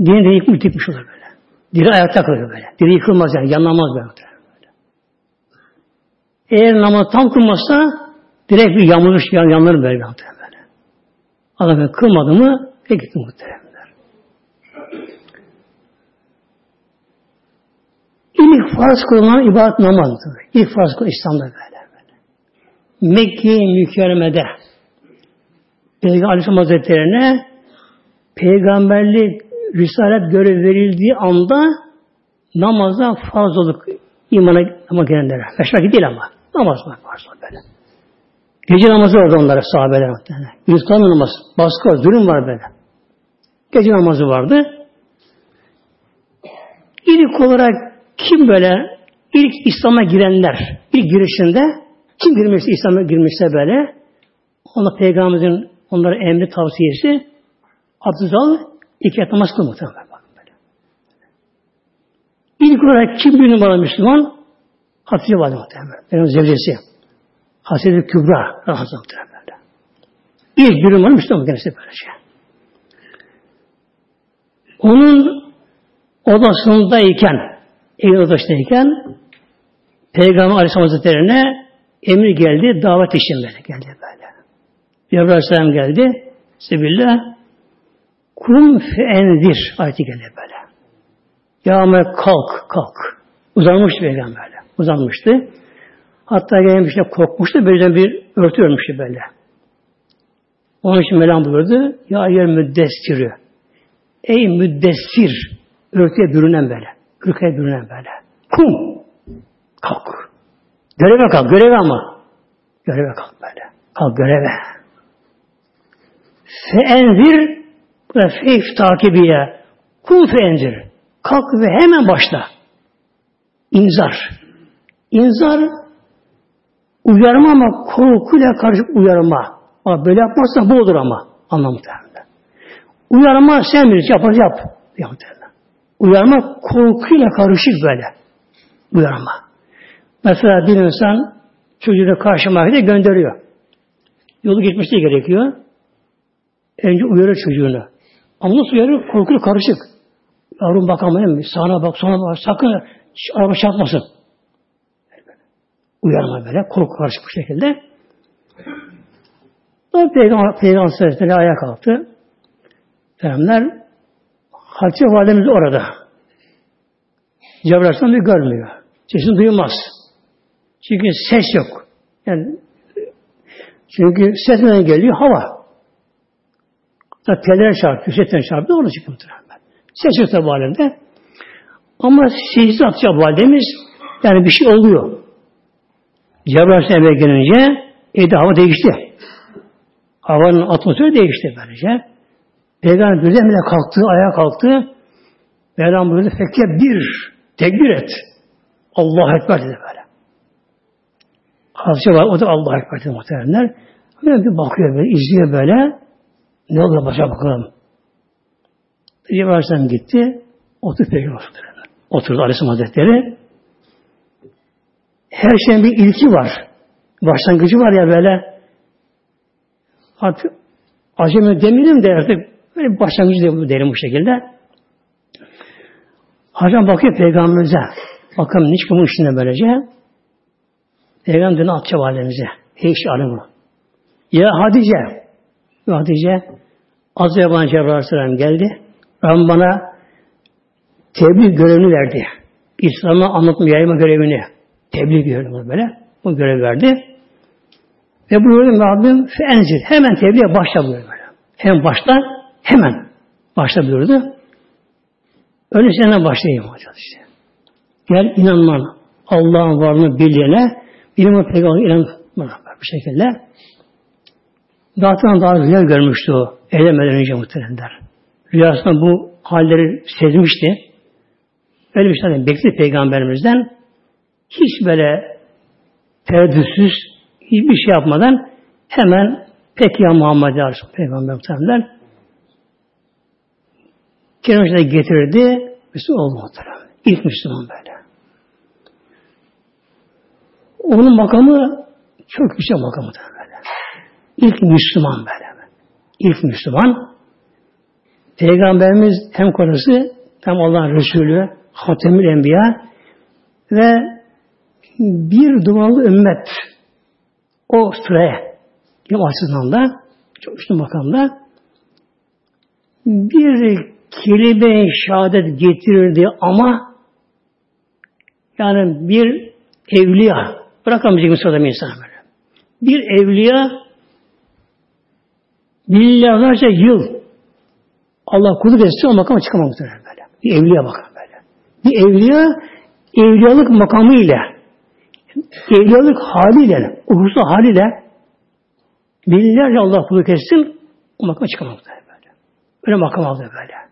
dinin direği yıkmış, yıkmış olur böyle. Diri ayakta kalır böyle. Diri yıkılmaz yani. Yanlamaz böyle. Eğer namaz tam kılmazsa direkt bir yamulmuş yan, yanları böyle böyle. Adam kılmadı mı peki muhteremler. İlk farz kılınan ibadet namazdır. İlk farz kılınan İslam'da böyle. böyle. Mekke mükerremede Peygamber Aleyhisselam Hazretleri'ne peygamberlik risalet görev verildiği anda namaza fazlalık imana ama gelenlere. Beş vakit değil ama. Namaz var farz böyle. Gece namazı orada onlara sahabeler muhtemelen. Yurttan namaz. Baskı var, durum var böyle. Gece namazı vardı. İlk olarak kim böyle ilk İslam'a girenler, ilk girişinde kim girmişse İslam'a girmişse böyle ona Peygamberimizin onlara emri tavsiyesi abdest al, et namaz kıl muhtemelen. Böyle. İlk olarak kim bir numara Müslüman? Hatice Valide muhtemelen. Benim zevcesi. Hazreti Kübra Rahazı muhtemelen. İlk bir numara Müslüman kendisi böylece. Onun odasındayken, evin odasındayken Peygamber Aleyhisselam Hazretleri'ne emir geldi, davet için böyle geldi böyle. Cebrail Aleyhisselam geldi, Sebillah kum feendir ayeti geldi böyle. Ya kalk, kalk. Uzanmış peygamberle. Uzanmıştı. Hatta gelmişte korkmuştu. Böyle bir örtü örmüştü böyle. Onun için Mevlam buyurdu. Ya yer müddessiri. Ey müddessir. Örtüye bürünen böyle. Kırkaya bürünen böyle. Kum. Kalk. Göreve kalk. Göreve ama. Göreve kalk böyle. Kalk göreve. Feenzir ve feyf takibiye. Kum feenzir. Kalk ve hemen başla. İnzar. İnzar uyarma ama korkuyla karışık uyarma. Ama böyle yapmazsan bu olur ama. Anlamı. Uyarma sen bilirsin. Yapar yap. Yap Uyarma korkuyla karışık böyle. Uyarma. Mesela bir insan çocuğunu karşı mahkede gönderiyor. Yolu geçmesi gerekiyor. Önce uyarır çocuğunu. Ama nasıl uyarır? Korkuyla karışık. Yavrum bakamayın Sağına bak, sola bak. Sakın araba çarpmasın. Uyarma böyle. Korku karışık bu şekilde. O Peygamber, Peygamber Hazretleri ayağa kalktı. Muhteremler Hatice validemiz orada. Cebrail Aleyhisselam bir görmüyor. Sesini duyulmaz. Çünkü ses yok. Yani çünkü ses geliyor? Hava. Da tellere çarpıyor, setten çarpıyor, orada çıkıyor muhtemelen. Ses yok tabi alemde. Ama secde atacak validemiz yani bir şey oluyor. Cebrail Aleyhisselam eve gelince evde hava değişti. Havanın atmosferi değişti böylece. Peygamber birdenbire kalktı, ayağa kalktı. Mevlam buyurdu, fekke bir, tekbir et. Allah Ekber dedi böyle. Hazreti var, o da Allah Ekber dedi muhteremler. Böyle bir bakıyor böyle, izliyor böyle. Ne oluyor başa bakalım. Cebrail Aleyhisselam gitti. Oturdu Peygamber. Oturdu Aleyhisselam Hazretleri. Her şeyin bir ilki var. Başlangıcı var ya böyle. Artık acemi demeyelim de artık böyle başlangıcı da derim bu şekilde. Hacam bakıyor peygamberimize. Bakalım ne çıkıyor içinde böylece. Peygamber dönüyor atça validemize. Hiç arama. Ya Hatice. Ya Hatice. Az yabancı Cebrail Aleyhisselam geldi. Rabbim bana tebliğ görevini verdi. İslam'ı anlatma, yayma görevini. Tebliğ görevini böyle. Bu görev verdi. Ve buyurdum Rabbim fenzil. Hemen tebliğe başla buyurdu böyle. Hem başla hemen başla buyurdu. Öyle senden başlayayım hocam işte. Gel inanman Allah'ın varlığını bildiğine bilim peygamber inanman bu şekilde. Zaten daha rüya görmüştü o. Eylemeden önce muhteremler. Rüyasında bu halleri sezmişti. Öyle bir şey bekledi peygamberimizden. Hiç böyle tereddütsüz, hiçbir şey yapmadan hemen peki ya Muhammed Aleyhisselam Peygamber Kerim'e getirdi. Müslüman muhtemelen. İlk Müslüman böyle. Onun makamı çok yüksek makamı da böyle. İlk Müslüman böyle. İlk Müslüman. Peygamberimiz hem konusu hem Allah'ın Resulü Hatemül Enbiya ve bir dumanlı ümmet o sıraya ilim da çok üstün makamda bir kelime şehadet getirirdi ama yani bir evliya bırakamayacak bir insan böyle. Bir evliya milyarlarca yıl Allah kulluk etse o makama çıkamaz böyle. Bir evliya bakar böyle. Bir evliya evliyalık makamı ile evliyalık haliyle, uğursu haliyle binlerce Allah kulluk etsin o makama çıkamaz böyle. Öyle makam aldı böyle.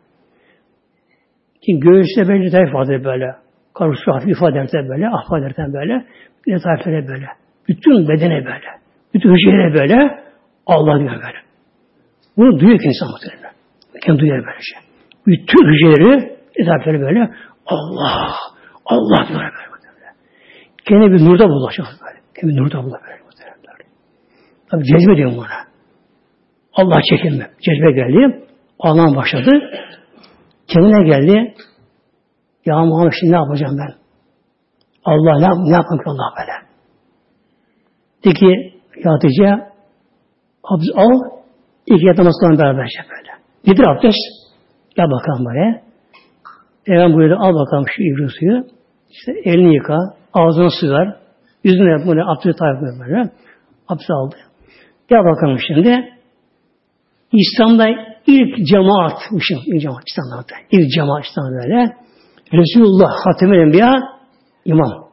Ki göğüste böyle zayıf vardır böyle. Karusu hafif ifade ederken böyle, ahfad ederken böyle, zayıflara böyle. Bütün bedene böyle. Bütün hücrelere böyle, Allah diyor böyle. Bunu duyuyor ki insan muhtemelen. Kendi duyuyor böyle şey. Bütün hücreleri, zayıflara böyle, Allah, Allah diyor böyle. Gene bir nurda bulaşıyor böyle. Gene bir nurda bulaşıyor böyle. Tabi cezbe diyorum buna. Allah çekinme. Cezbe geldi. Allah'ın başladı. Kendine geldi. Ya Muhammed şimdi ne yapacağım ben? Allah ne, ne yapayım ki Allah böyle? De ki Hatice abdest al iki yat namazlarla beraberce böyle. Nedir abdest? Gel bakalım böyle. Peygamber buyurdu al bakalım şu ibri suyu. İşte elini yıka. Ağzına su ver. Yüzüne yap böyle abdest tarif böyle. Abdest aldı. Gel bakalım şimdi. İslam'da ilk cemaat, ilk cemaat İslam'da. İlk cemaat İslam'da böyle. Resulullah Hatemel Enbiya imam.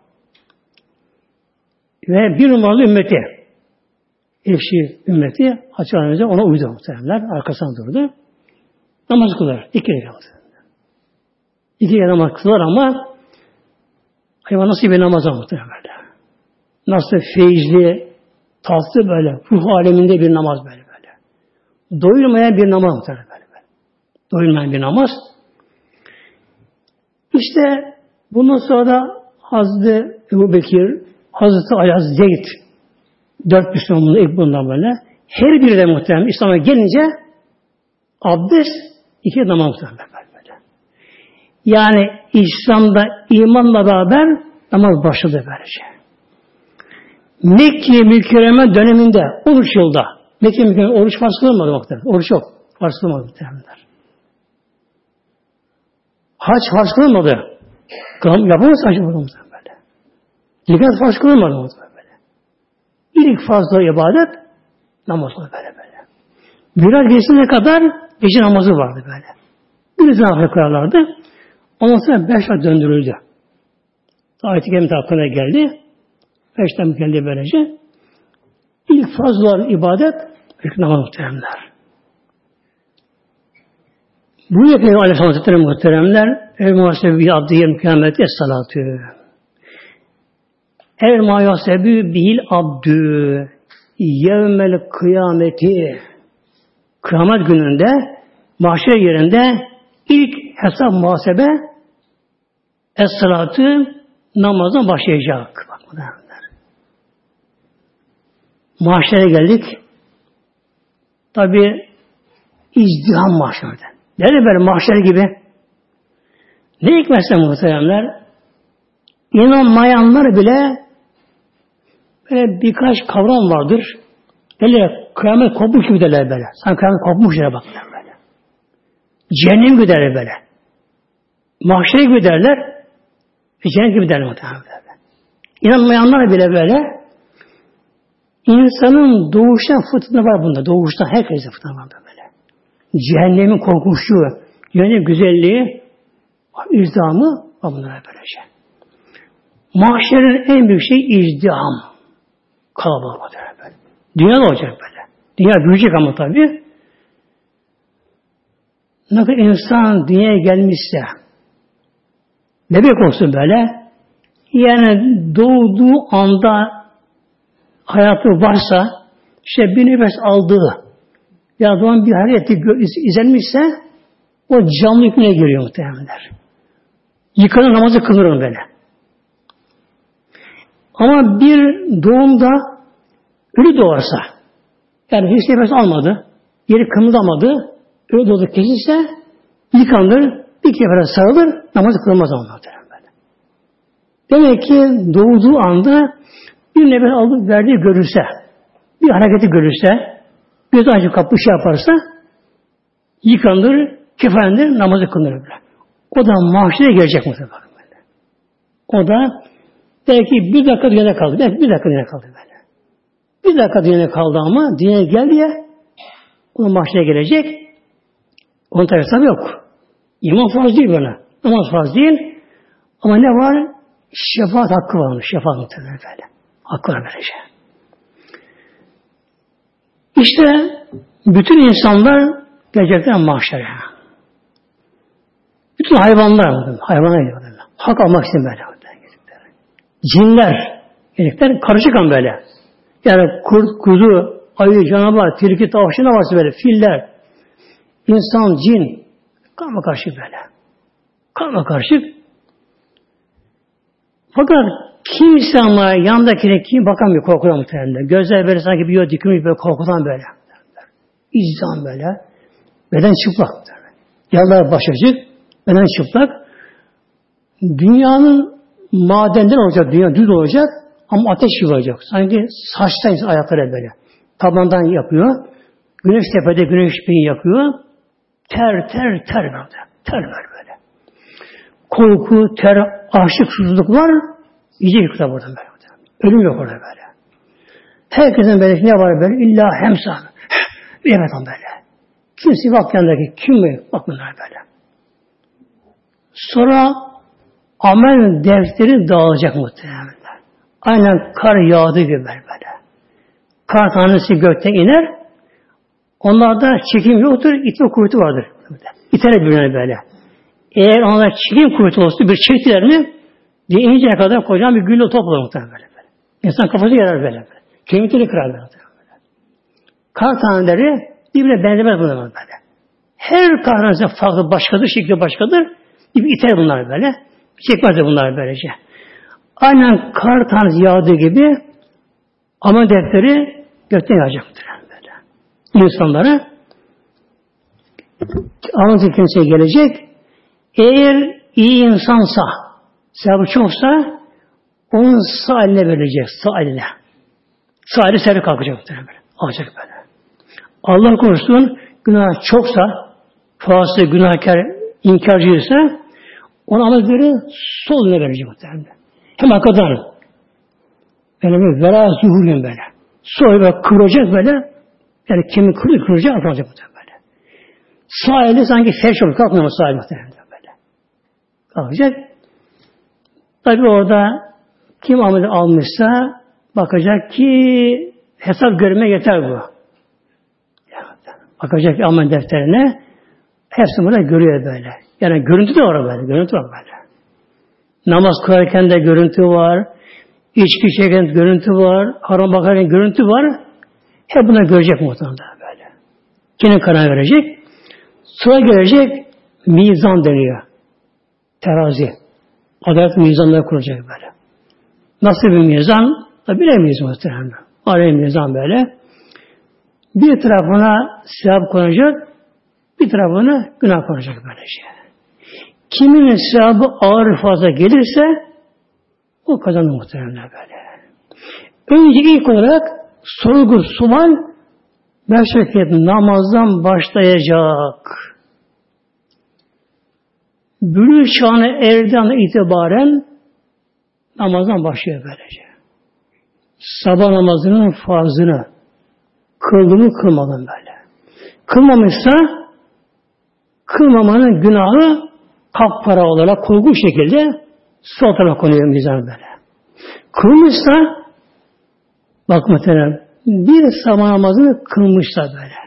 Ve bir numaralı ümmeti. Eşi ümmeti Hatice ona uydu muhtemelenler. Arkasından durdu. Namaz kılar. İki rekat. İki namaz kılar ama hayvan nasıl bir namaz muhtemelen. Nasıl feyizli, tatlı böyle, ruh aleminde bir namaz böyle böyle. Doyurmayan bir namaz böyle. böyle. Doyurmayan bir namaz. İşte bundan sonra da Hazreti Ebu Bekir, Hazreti Ali, Zeyd dört Müslümanın ilk bundan böyle her biri de muhtemelen İslam'a gelince abdest iki namaz muhtemelen böyle. Yani İslam'da imanla beraber namaz başladı böylece. Mekke mükerreme döneminde 13 yılda Mekke mükerreme oruç farz kılınmadı muhtemelen. Oruç yok. Farz kılınmadı muhtemelen. Haç farz kılınmadı. Yapamaz hacı böyle. Zekat farz kılınmadı böyle. İlk fazla ibadet namaz oldu böyle böyle. Biraz geçene kadar gece namazı vardı böyle. Bir zafiyet koyarlardı. Ondan sonra beş ay döndürüldü. Ayet-i Kerime hakkında geldi. Beşten geldi böylece. İlk fazla ibadet ilk namaz muhteremler. Bu yakın Aleyhisselam Hazretleri muhteremler ev muhasebi abdi yerim kıyamette salatü. Ev muhasebi bil abdü yevmel kıyameti kıyamet gününde mahşer yerinde ilk hesap muhasebe es-salatı namazdan başlayacak. Bak bu Mahşere geldik. Tabi izdiham mahşerde. Nerede böyle mahşer gibi? Ne hikmetse muhteremler? İnanmayanlar bile böyle birkaç kavram vardır. Böyle kıyamet kopmuş gibi derler böyle. Sanki kıyamet kopmuş yere baklar böyle. Cehennem gibi derler böyle. Mahşere gibi derler. Cennet gibi derler muhtemelen. İnanmayanlar bile böyle İnsanın doğuştan fıtratı var bunda. Doğuştan herkese fıtratı var böyle. Cehennemin korkuşu, cehennem güzelliği, izdamı var bunlara böylece. Mahşerin en büyük şey izdiham. Kalabalık olacak böyle. Dünya da olacak böyle. Dünya büyüyecek ama tabii. Ne kadar insan dünyaya gelmişse bebek olsun böyle yani doğduğu anda hayatı varsa işte bir nefes aldığı ya zaman bir hareketi izlenmişse o canlı hükmüne giriyor muhtemelenler. Yıkanır namazı kılırım böyle. Ama bir doğumda ölü doğarsa yani hiç nefes almadı, yeri kımıldamadı, ölü doğdu kesilse yıkanır, bir kere sarılır, namazı kılmaz böyle. Demek ki doğduğu anda bir nefes alıp verdiği görürse, bir hareketi görürse, göz açıp kapı şey yaparsa, yıkanır, kefendir, namazı kılınır böyle. O da mahşere gelecek muhtemelen böyle. O da belki bir dakika dünyada kaldı. Belki bir dakika dünyada kaldı böyle. Bir dakika dünyada kaldı ama dünyaya geldi ya o da mahşere gelecek. Onun tabi yok. İman farz değil bana. Namaz farz değil. Ama ne var? Şefaat hakkı varmış. Şefaat muhtemelen böyle. Hakkı var böylece. İşte bütün insanlar gelecekler mahşere. Bütün hayvanlar, hayvanlar gelecekler. Hak almak için böyle. Cinler gelecekler, karışık an böyle. Yani kurt, kuzu, ayı, canavar, tilki, tavşan varsa böyle, filler, insan, cin, karma karışık böyle. Karma karışık. Fakat Kimse ama yandakine kim bakamıyor korkuyor muhtemelen. Gözler böyle sanki bir yol dikilmiş böyle korkudan böyle. İzdam böyle. Beden çıplak. Yallar başacık. Beden çıplak. Dünyanın madenden olacak. Dünya düz olacak. Ama ateş gibi olacak. Sanki saçtan ayakları böyle. Tabandan yapıyor. Güneş tepede güneş beni yakıyor. Ter ter ter böyle. Ter böyle böyle. Korku, ter, aşık, susuzluk var. İyice yıkılır buradan böyle. Ölüm yok orada böyle. Herkesin böyle ne var böyle? İlla hemsa. Evet on böyle. Kimse bak yanındaki kim mi? Bak bunlar böyle. Sonra amel defteri dağılacak muhtemelen. Aynen kar yağdı gibi böyle. Kar tanesi gökten iner. Onlarda çekim yoktur, itme kuvveti vardır. İter birbirine böyle. Eğer onlar çekim kuvveti olsa bir çektiler mi Değinceye kadar kocaman bir gülle top olur muhtemelen böyle. İnsan kafası yarar böyle. böyle. Kemikleri kırar böyle. böyle. Kar taneleri birbirine benzemez bunlar böyle. Her tanesi farklı başkadır, şekli başkadır. Gibi iter bunlar böyle. Çekmez de bunlar böylece. Aynen kar tanesi yağdığı gibi ama defteri gökten yağacaktır. Böyle. İnsanlara anlatı kimseye gelecek. Eğer iyi insansa Sevabı çoksa onun sağ eline verilecek. Sağ eline. Sağ eli servis kalkacak. Böyle. Alacak böyle. Allah korusun günah çoksa fazla günahkar inkarcıysa Ona amelleri sol yöne verecek. Hem arkadan. Böyle bir vera zuhurun böyle. Sol böyle kıvıracak böyle. Yani kimi kırıyor, kıracak, atılacak muhtemelen böyle. Sağ eli sanki felç olur. Kalkmıyor mu sağ muhtemelen böyle. Kalkacak. Tabi orada kim ameli almışsa bakacak ki hesap görme yeter bu. Bakacak amel defterine hepsini burada görüyor böyle. Yani görüntü de var böyle. Görüntü var böyle. Namaz kılarken de görüntü var. İçki içerken görüntü var. Haram bakarken görüntü var. Hep bunları görecek muhtemelen böyle. Kendi karar verecek. Sonra gelecek mizan deniyor. Terazi. Adalet mizanları kuracak böyle. Nasıl bir mizan? Da bilemeyiz muhtemelen. Alem mizan böyle. Bir tarafına sevap konacak, bir tarafına günah konacak böylece. Kiminin sevabı ağır fazla gelirse o kazanır muhtemelen böyle. Önce ilk olarak sorgu sual meşreket namazdan başlayacak. Bülü çağına erden itibaren namazdan başlıyor böylece. Sabah namazının farzını kıldı kılmadım böyle. Kılmamışsa kılmamanın günahı para olarak kurgu şekilde sol tarafa konuyor mizan böyle. Kılmışsa bak mesela bir sabah namazını kılmışsa böyle.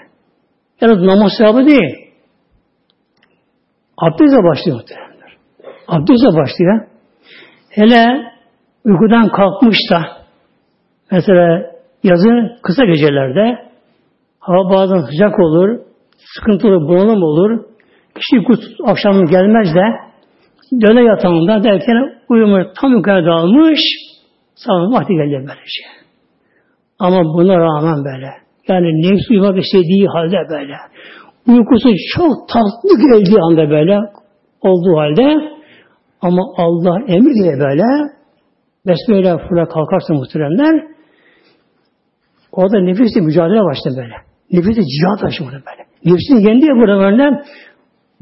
Yani namaz sevabı değil. Abdestle başlıyor muhtemelenler. Abdestle başlıyor. Hele uykudan kalkmış da mesela yazın kısa gecelerde hava bazen sıcak olur, sıkıntılı bunalım olur. Kişi akşam gelmez de döne yatağında derken uyumuş, tam yukarı dalmış, sabah vakti geldi böylece. Ama buna rağmen böyle. Yani nefs uyumak istediği halde böyle. Uykusu çok tatlı geldiği anda böyle olduğu halde ama Allah emriyle böyle besmeyle fırla kalkarsa muhteremler orada nefisle mücadele başladı böyle. Nefisle cihat başladı böyle. Nefsini yendi ya burada böyle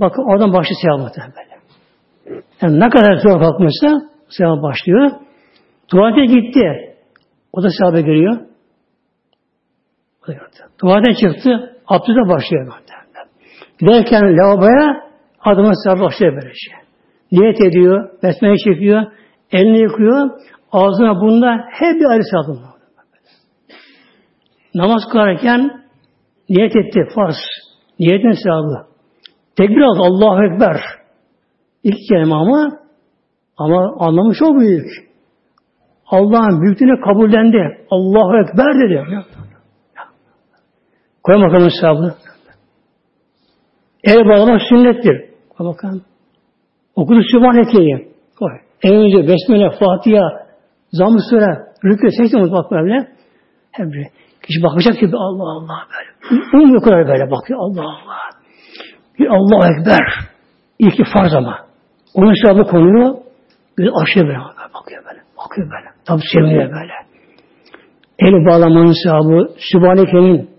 bakın oradan başlı sevap böyle. Yani ne kadar zor kalkmışsa sevap başlıyor. Tuvalete gitti. O da. O da Tuvaletten çıktı. Abdüze başlıyor. Giderken lavaboya adımın sevabı başlıyor böylece. Niyet ediyor, besmele çekiyor, elini yıkıyor, ağzına bunda hep bir ayrı sevabı Namaz kılarken niyet etti farz. Niyetin sevabı. Tekbir aldı Allahu Ekber. İlk kelime ama ama anlamı çok büyük. Allah'ın büyüklüğünü kabullendi. Allahu Ekber dedi. Koy bakalım sevabını. El bağlamak sünnettir. Koy bakalım. Okudu Sübhaneke'yi. Koy. En önce Besmele, Fatiha, Zamm-ı Sure, Rükü, Secde bak böyle. Hep böyle. Kişi bakacak gibi Allah Allah böyle. Uyumuyor kadar böyle bakıyor. Allah Allah. Bir Allah Ekber. İlki farz ama. Onun sevabı konuyor. Bir aşıyor böyle. Bakıyor böyle. Bakıyor böyle. Tabi seviniyor böyle. El bağlamanın sevabı, Sübhaneke'nin,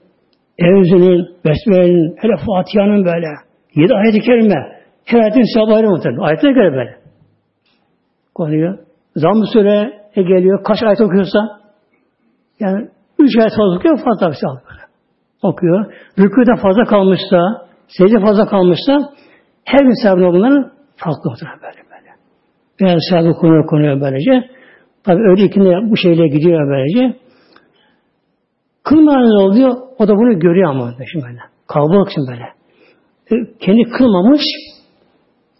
Evzinin, Besmele'nin, hele Fatiha'nın böyle. Yedi ayet-i kerime. Her ayetin sevabı muhtemelen. Ayetine göre böyle. Konuyor. Zam-ı süre e geliyor. Kaç ayet okuyorsa yani üç ayet fazla okuyor, fazla bir şey böyle. Okuyor. Rükûda fazla kalmışsa, secde fazla kalmışsa her bir sevabını bunların farklı olur böyle böyle. Yani sevabı konuyor konuyor böylece. Tabi öyle ikinde bu şeyle gidiyor böylece. Kılmayan ne oluyor? O da bunu görüyor ama şimdi böyle. Kalabalık şimdi böyle. E, kendi kılmamış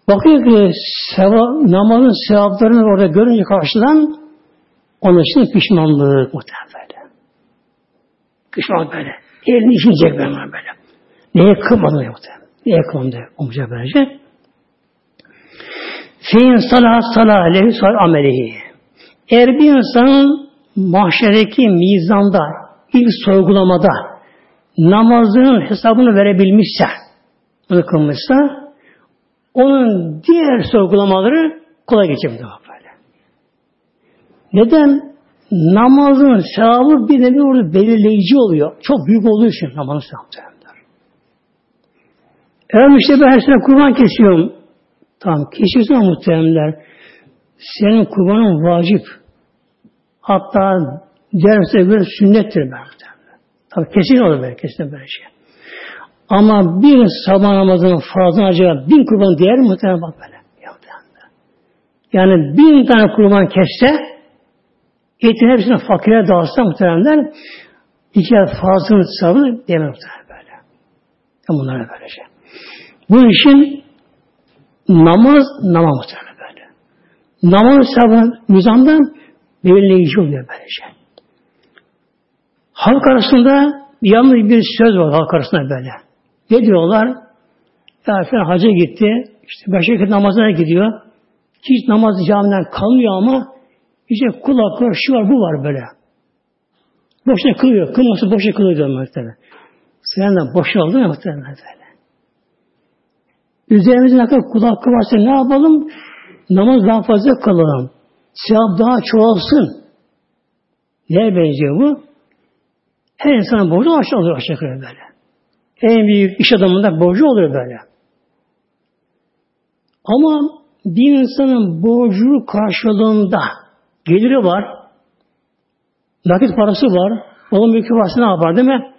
bakıyor ki seva, namazın sevaplarını orada görünce karşıdan onun için pişmanlık muhtemelen böyle. Pişman böyle. Elini işleyecek böyle böyle. Neye kılmadı muhtemelen. Neye kılmadı olmayacak böylece. Fin salah salah aleyhi sal amelihi. Eğer bir insanın mahşerdeki mizanda, ilk sorgulamada namazının hesabını verebilmişse, bunu kılmışsa, onun diğer sorgulamaları kolay geçecek böyle. Neden? Namazın sevabı bir nevi orada belirleyici oluyor. Çok büyük olduğu için namazın sevabı. Efendim işte ben her sene kurban kesiyorum. Tamam kesiyorsun ama muhteremler. Senin kurbanın vacip. Hatta derse göre sünnettir ben. Tabi kesin olur böyle, kesin böyle şey. Ama bir sabah namazının farzını acaba bin kurban diğer muhtemelen bak böyle. Yani bin tane kurban kesse etin hepsini fakire dağıtsa muhtemelen iki yer fazlasını sabır diyemem muhtemelen böyle. Yani bunlara böyle şey. Bu işin namaz, namaz muhtemelen böyle. Namaz sabır nizamdan belirleyici oluyor böyle şey. Halk arasında yalnız bir söz var halk arasında böyle. Ne diyorlar? Ya falan hacı gitti, işte beş vakit namazına gidiyor. Hiç namaz camiden kalmıyor ama işte kul hakkı şu var bu var böyle. Boşuna kılıyor. Kılması boşuna kılıyor diyor muhtemelen. Sırandan boşa oldu mu muhtemelen böyle. Üzerimizde ne kadar kul hakkı varsa ne yapalım? Namaz daha fazla kılalım. Sevap daha çoğalsın. Neye benziyor bu? Her insanın borcu aşağı oluyor aşağı yukarı böyle. En büyük iş adamında borcu oluyor böyle. Ama bir insanın borcu karşılığında geliri var, nakit parası var, onun mülkü varsa ne yapar değil mi?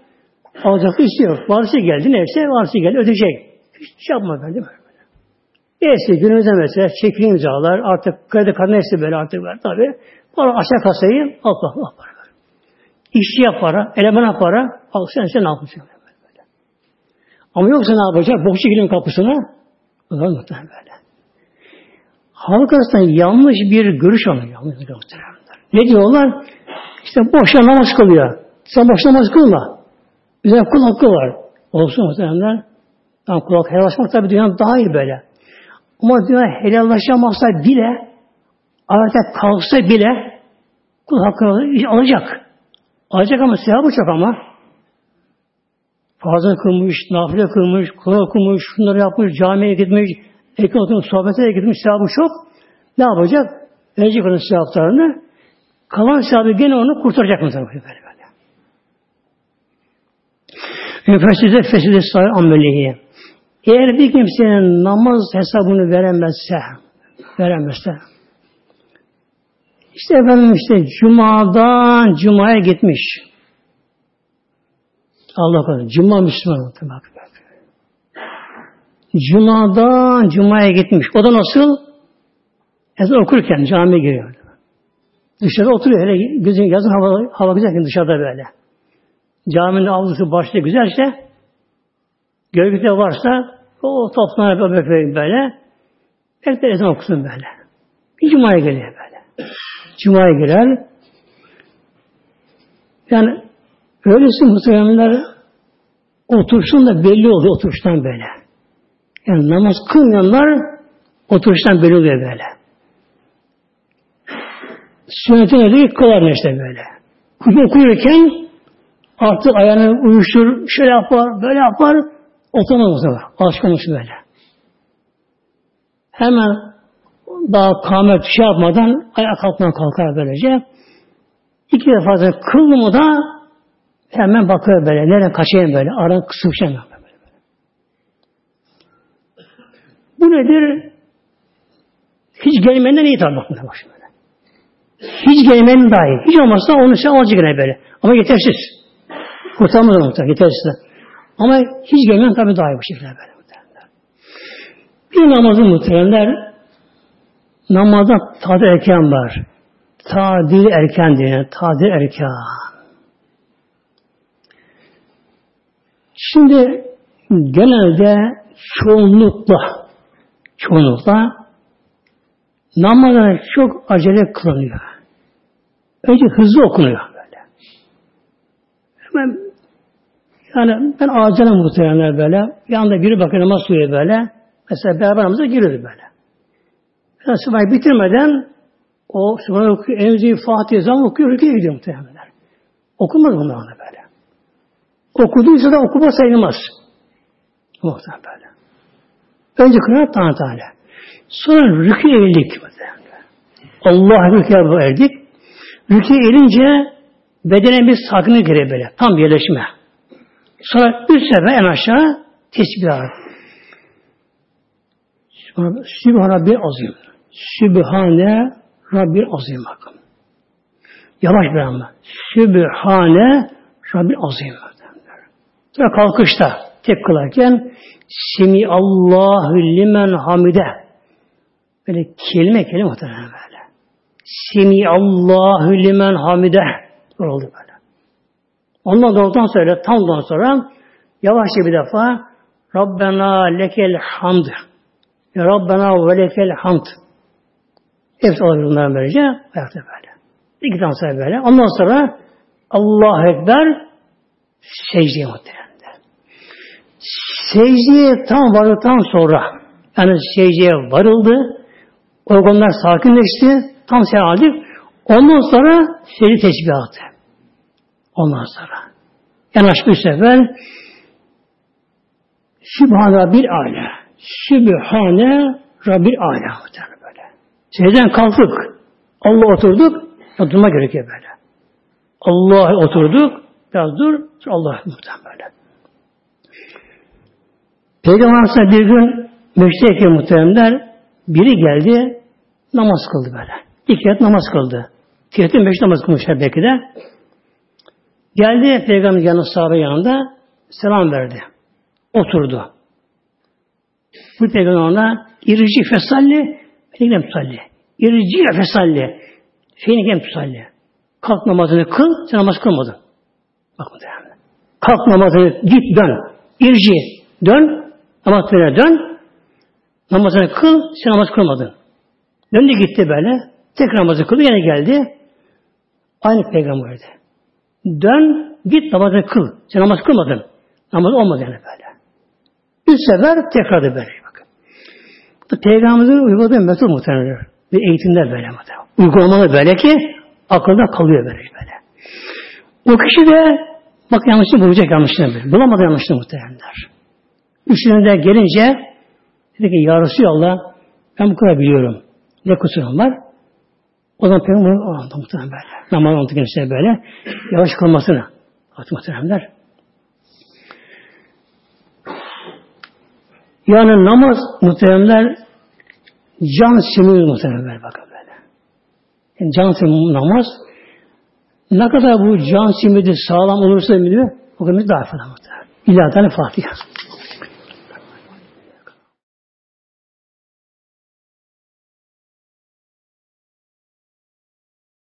Alacak istiyor. Varsa geldi neyse varsa geldi ödeyecek. Hiç şey yapma değil mi? Neyse günümüzde mesela çekim imzalar artık kredi kartı neyse böyle artık var tabi. Para aşağı kasayı al al al para. İşçiye para, elemana para, al sen ne? Böyle. Ama yoksa ne yapacak? Bokçu gelin kapısına. Olur muhtemelen böyle. Halk arasında yanlış bir görüş alıyor. Yanlış bir Ne diyorlar? İşte boşa namaz kılıyor. Sen boş namaz kılma. Üzerine kul hakkı var. Olsun muhtemelen. Tam kul hakkı helallaşmak tabi dünyanın daha iyi böyle. Ama dünya helallaşamazsa bile ayette kalsa bile kul hakkı alacak. Alacak ama sevabı çok ama. Fazla kılmış, nafile kılmış, kula okumuş, şunları yapmış, camiye gitmiş, ekran oturmuş, sohbete gitmiş, sevabı çok. Ne yapacak? Verecek onun sevaplarını. Kalan sevabı gene onu kurtaracak mı? Böyle böyle. Müfesside feside sahi amelihi. Eğer bir kimsenin namaz hesabını veremezse, veremezse, işte efendim işte Cuma'dan Cuma'ya gitmiş. Allah korusun. Cuma Müslüman. Bak, bak. Cuma'dan Cuma'ya gitmiş. O da nasıl? Ezan okurken camiye giriyor. Dışarıda oturuyor. Hele gözün yazın hava, hava güzelken dışarıda böyle. Caminin avlusu başta güzelse gölgede varsa o toplanır böyle böyle. Bekler ezan okusun böyle. Bir cumaya geliyor böyle. Cuma'ya girer. Yani öylesi muhtemelenler oturuşun da belli oluyor oturuştan böyle. Yani namaz kılmayanlar oturuştan belli oluyor böyle. Sünnetin öyle kılar işte böyle. Kur'an okuyurken artık ayağını uyuştur, şöyle yapar, böyle yapar, oturmaz o zaman. Alışkanmış böyle. Hemen daha kâmet şey yapmadan ayağa kalkmadan kalkar böylece. İki defa kıldı mı da hemen bakıyor böyle. Nereden kaçayım böyle. Aran kısmışım böyle. Bu nedir? Hiç gelmenden iyi tabi bakmaya başlıyor. Hiç gelmenin dahi. Hiç olmazsa onu sen alacak gene böyle. Ama yetersiz. Kurtarmaz onu muhtemelen. Yetersiz. Ama hiç gelmeyen tabi daha iyi bu şekilde böyle. Bir namazın muhteremler namazda tadil erken var. Tadil erken diye. Tadil erken. Şimdi genelde çoğunlukla çoğunlukla namazlar çok acele kılınıyor. Önce hızlı okunuyor böyle. Hemen yani ben acele muhtemelen böyle. Bir anda biri bakıyor namaz kılıyor böyle. Mesela beraber namaza giriyordu böyle. Yani Subhan'ı bitirmeden o Subhan'ı okuyor, Enzi Fatih'e zaman okuyor, rüküye gidiyor muhtemelen. Okumaz bunlar ona böyle. Okuduysa da okuma sayılmaz. Muhtemelen böyle. Önce kıraat tane tane. Sonra rüküye eğildik. Allah rüküye erdik. Rüküye eğilince bedene bir sakinlik giriyor böyle. Tam yerleşme. Sonra üç sefer en aşağı tesbih Sübhane Rabbil Azim. Sübhane Rabbil Azim bakın. Yavaş bir ama. Sübhane Rabbil Azim. Sonra kalkışta tek kılarken Semi Allahu limen hamide. Böyle kelime kelime muhtemelen böyle. Semi Allahu limen hamide. Oldu böyle. Ondan doğduktan sonra tam ondan sonra yavaşça bir defa Rabbena lekel hamd. Ya Rabbena ve lekel hamd. Hepsi alır bunların böylece. Ayakta böyle. İki tane sonra böyle. Ondan sonra Allahu Ekber secdeye muhtemelen. Secdeye tam vardıktan sonra yani secdeye varıldı. Organlar sakinleşti. Tam aldık. Ondan sonra secde tesbihatı. Ondan sonra. Yanaş bir sefer Sübhane Rabbil Ala. Sübhane Rabbil Ala. Secden kalktık. Allah oturduk. Ya durma gerekiyor böyle. Allah oturduk. Biraz dur. Allah muhtemelen böyle. Peygamber Aleyhisselam bir gün meşteyken muhteremler biri geldi namaz kıldı böyle. İki kat namaz kıldı. Tiyetin beş namaz kılmışlar belki de. Geldi Peygamber yanı sahabe yanında selam verdi. Oturdu. Bu Peygamber ona irci fesalli feynem tusalli. İrci fesalli feynem tusalli. Kalk namazını kıl, sen namaz kılmadın. Bak bu Kalk namazını git dön. İrci dön, namazına dön. Namazını kıl, sen namaz kılmadın. Döndü gitti böyle. Tekrar namazı kıldı, yine geldi. Aynı peygamberdi. Dön, git namazını kıl. Sen namaz kılmadın. Namaz olmadı yani böyle. Üç sefer tekrardı böyle. Peygamberimizin uyguladığı metot muhtemelen. Bir eğitimler böyle muhtemelen. Uygulamalı böyle ki akılda kalıyor böyle böyle. O kişi de bak yanlışını bulacak yanlışını böyle. Bulamadı yanlışını muhtemelenler. Üçüne de gelince dedi ki Ya Resulallah ben bu kadar biliyorum. Ne kusurum var? O zaman Peygamber o anda muhtemelen böyle. Namaz altı gençler böyle. Yavaş kılmasını. Artık muhtemelenler. Yani namaz muhteremler can simir muhteremler bakın böyle. Yani can simir namaz ne kadar bu can simidi sağlam olursa biliyor o kadar daha fazla muhterem. İlahi Fatiha.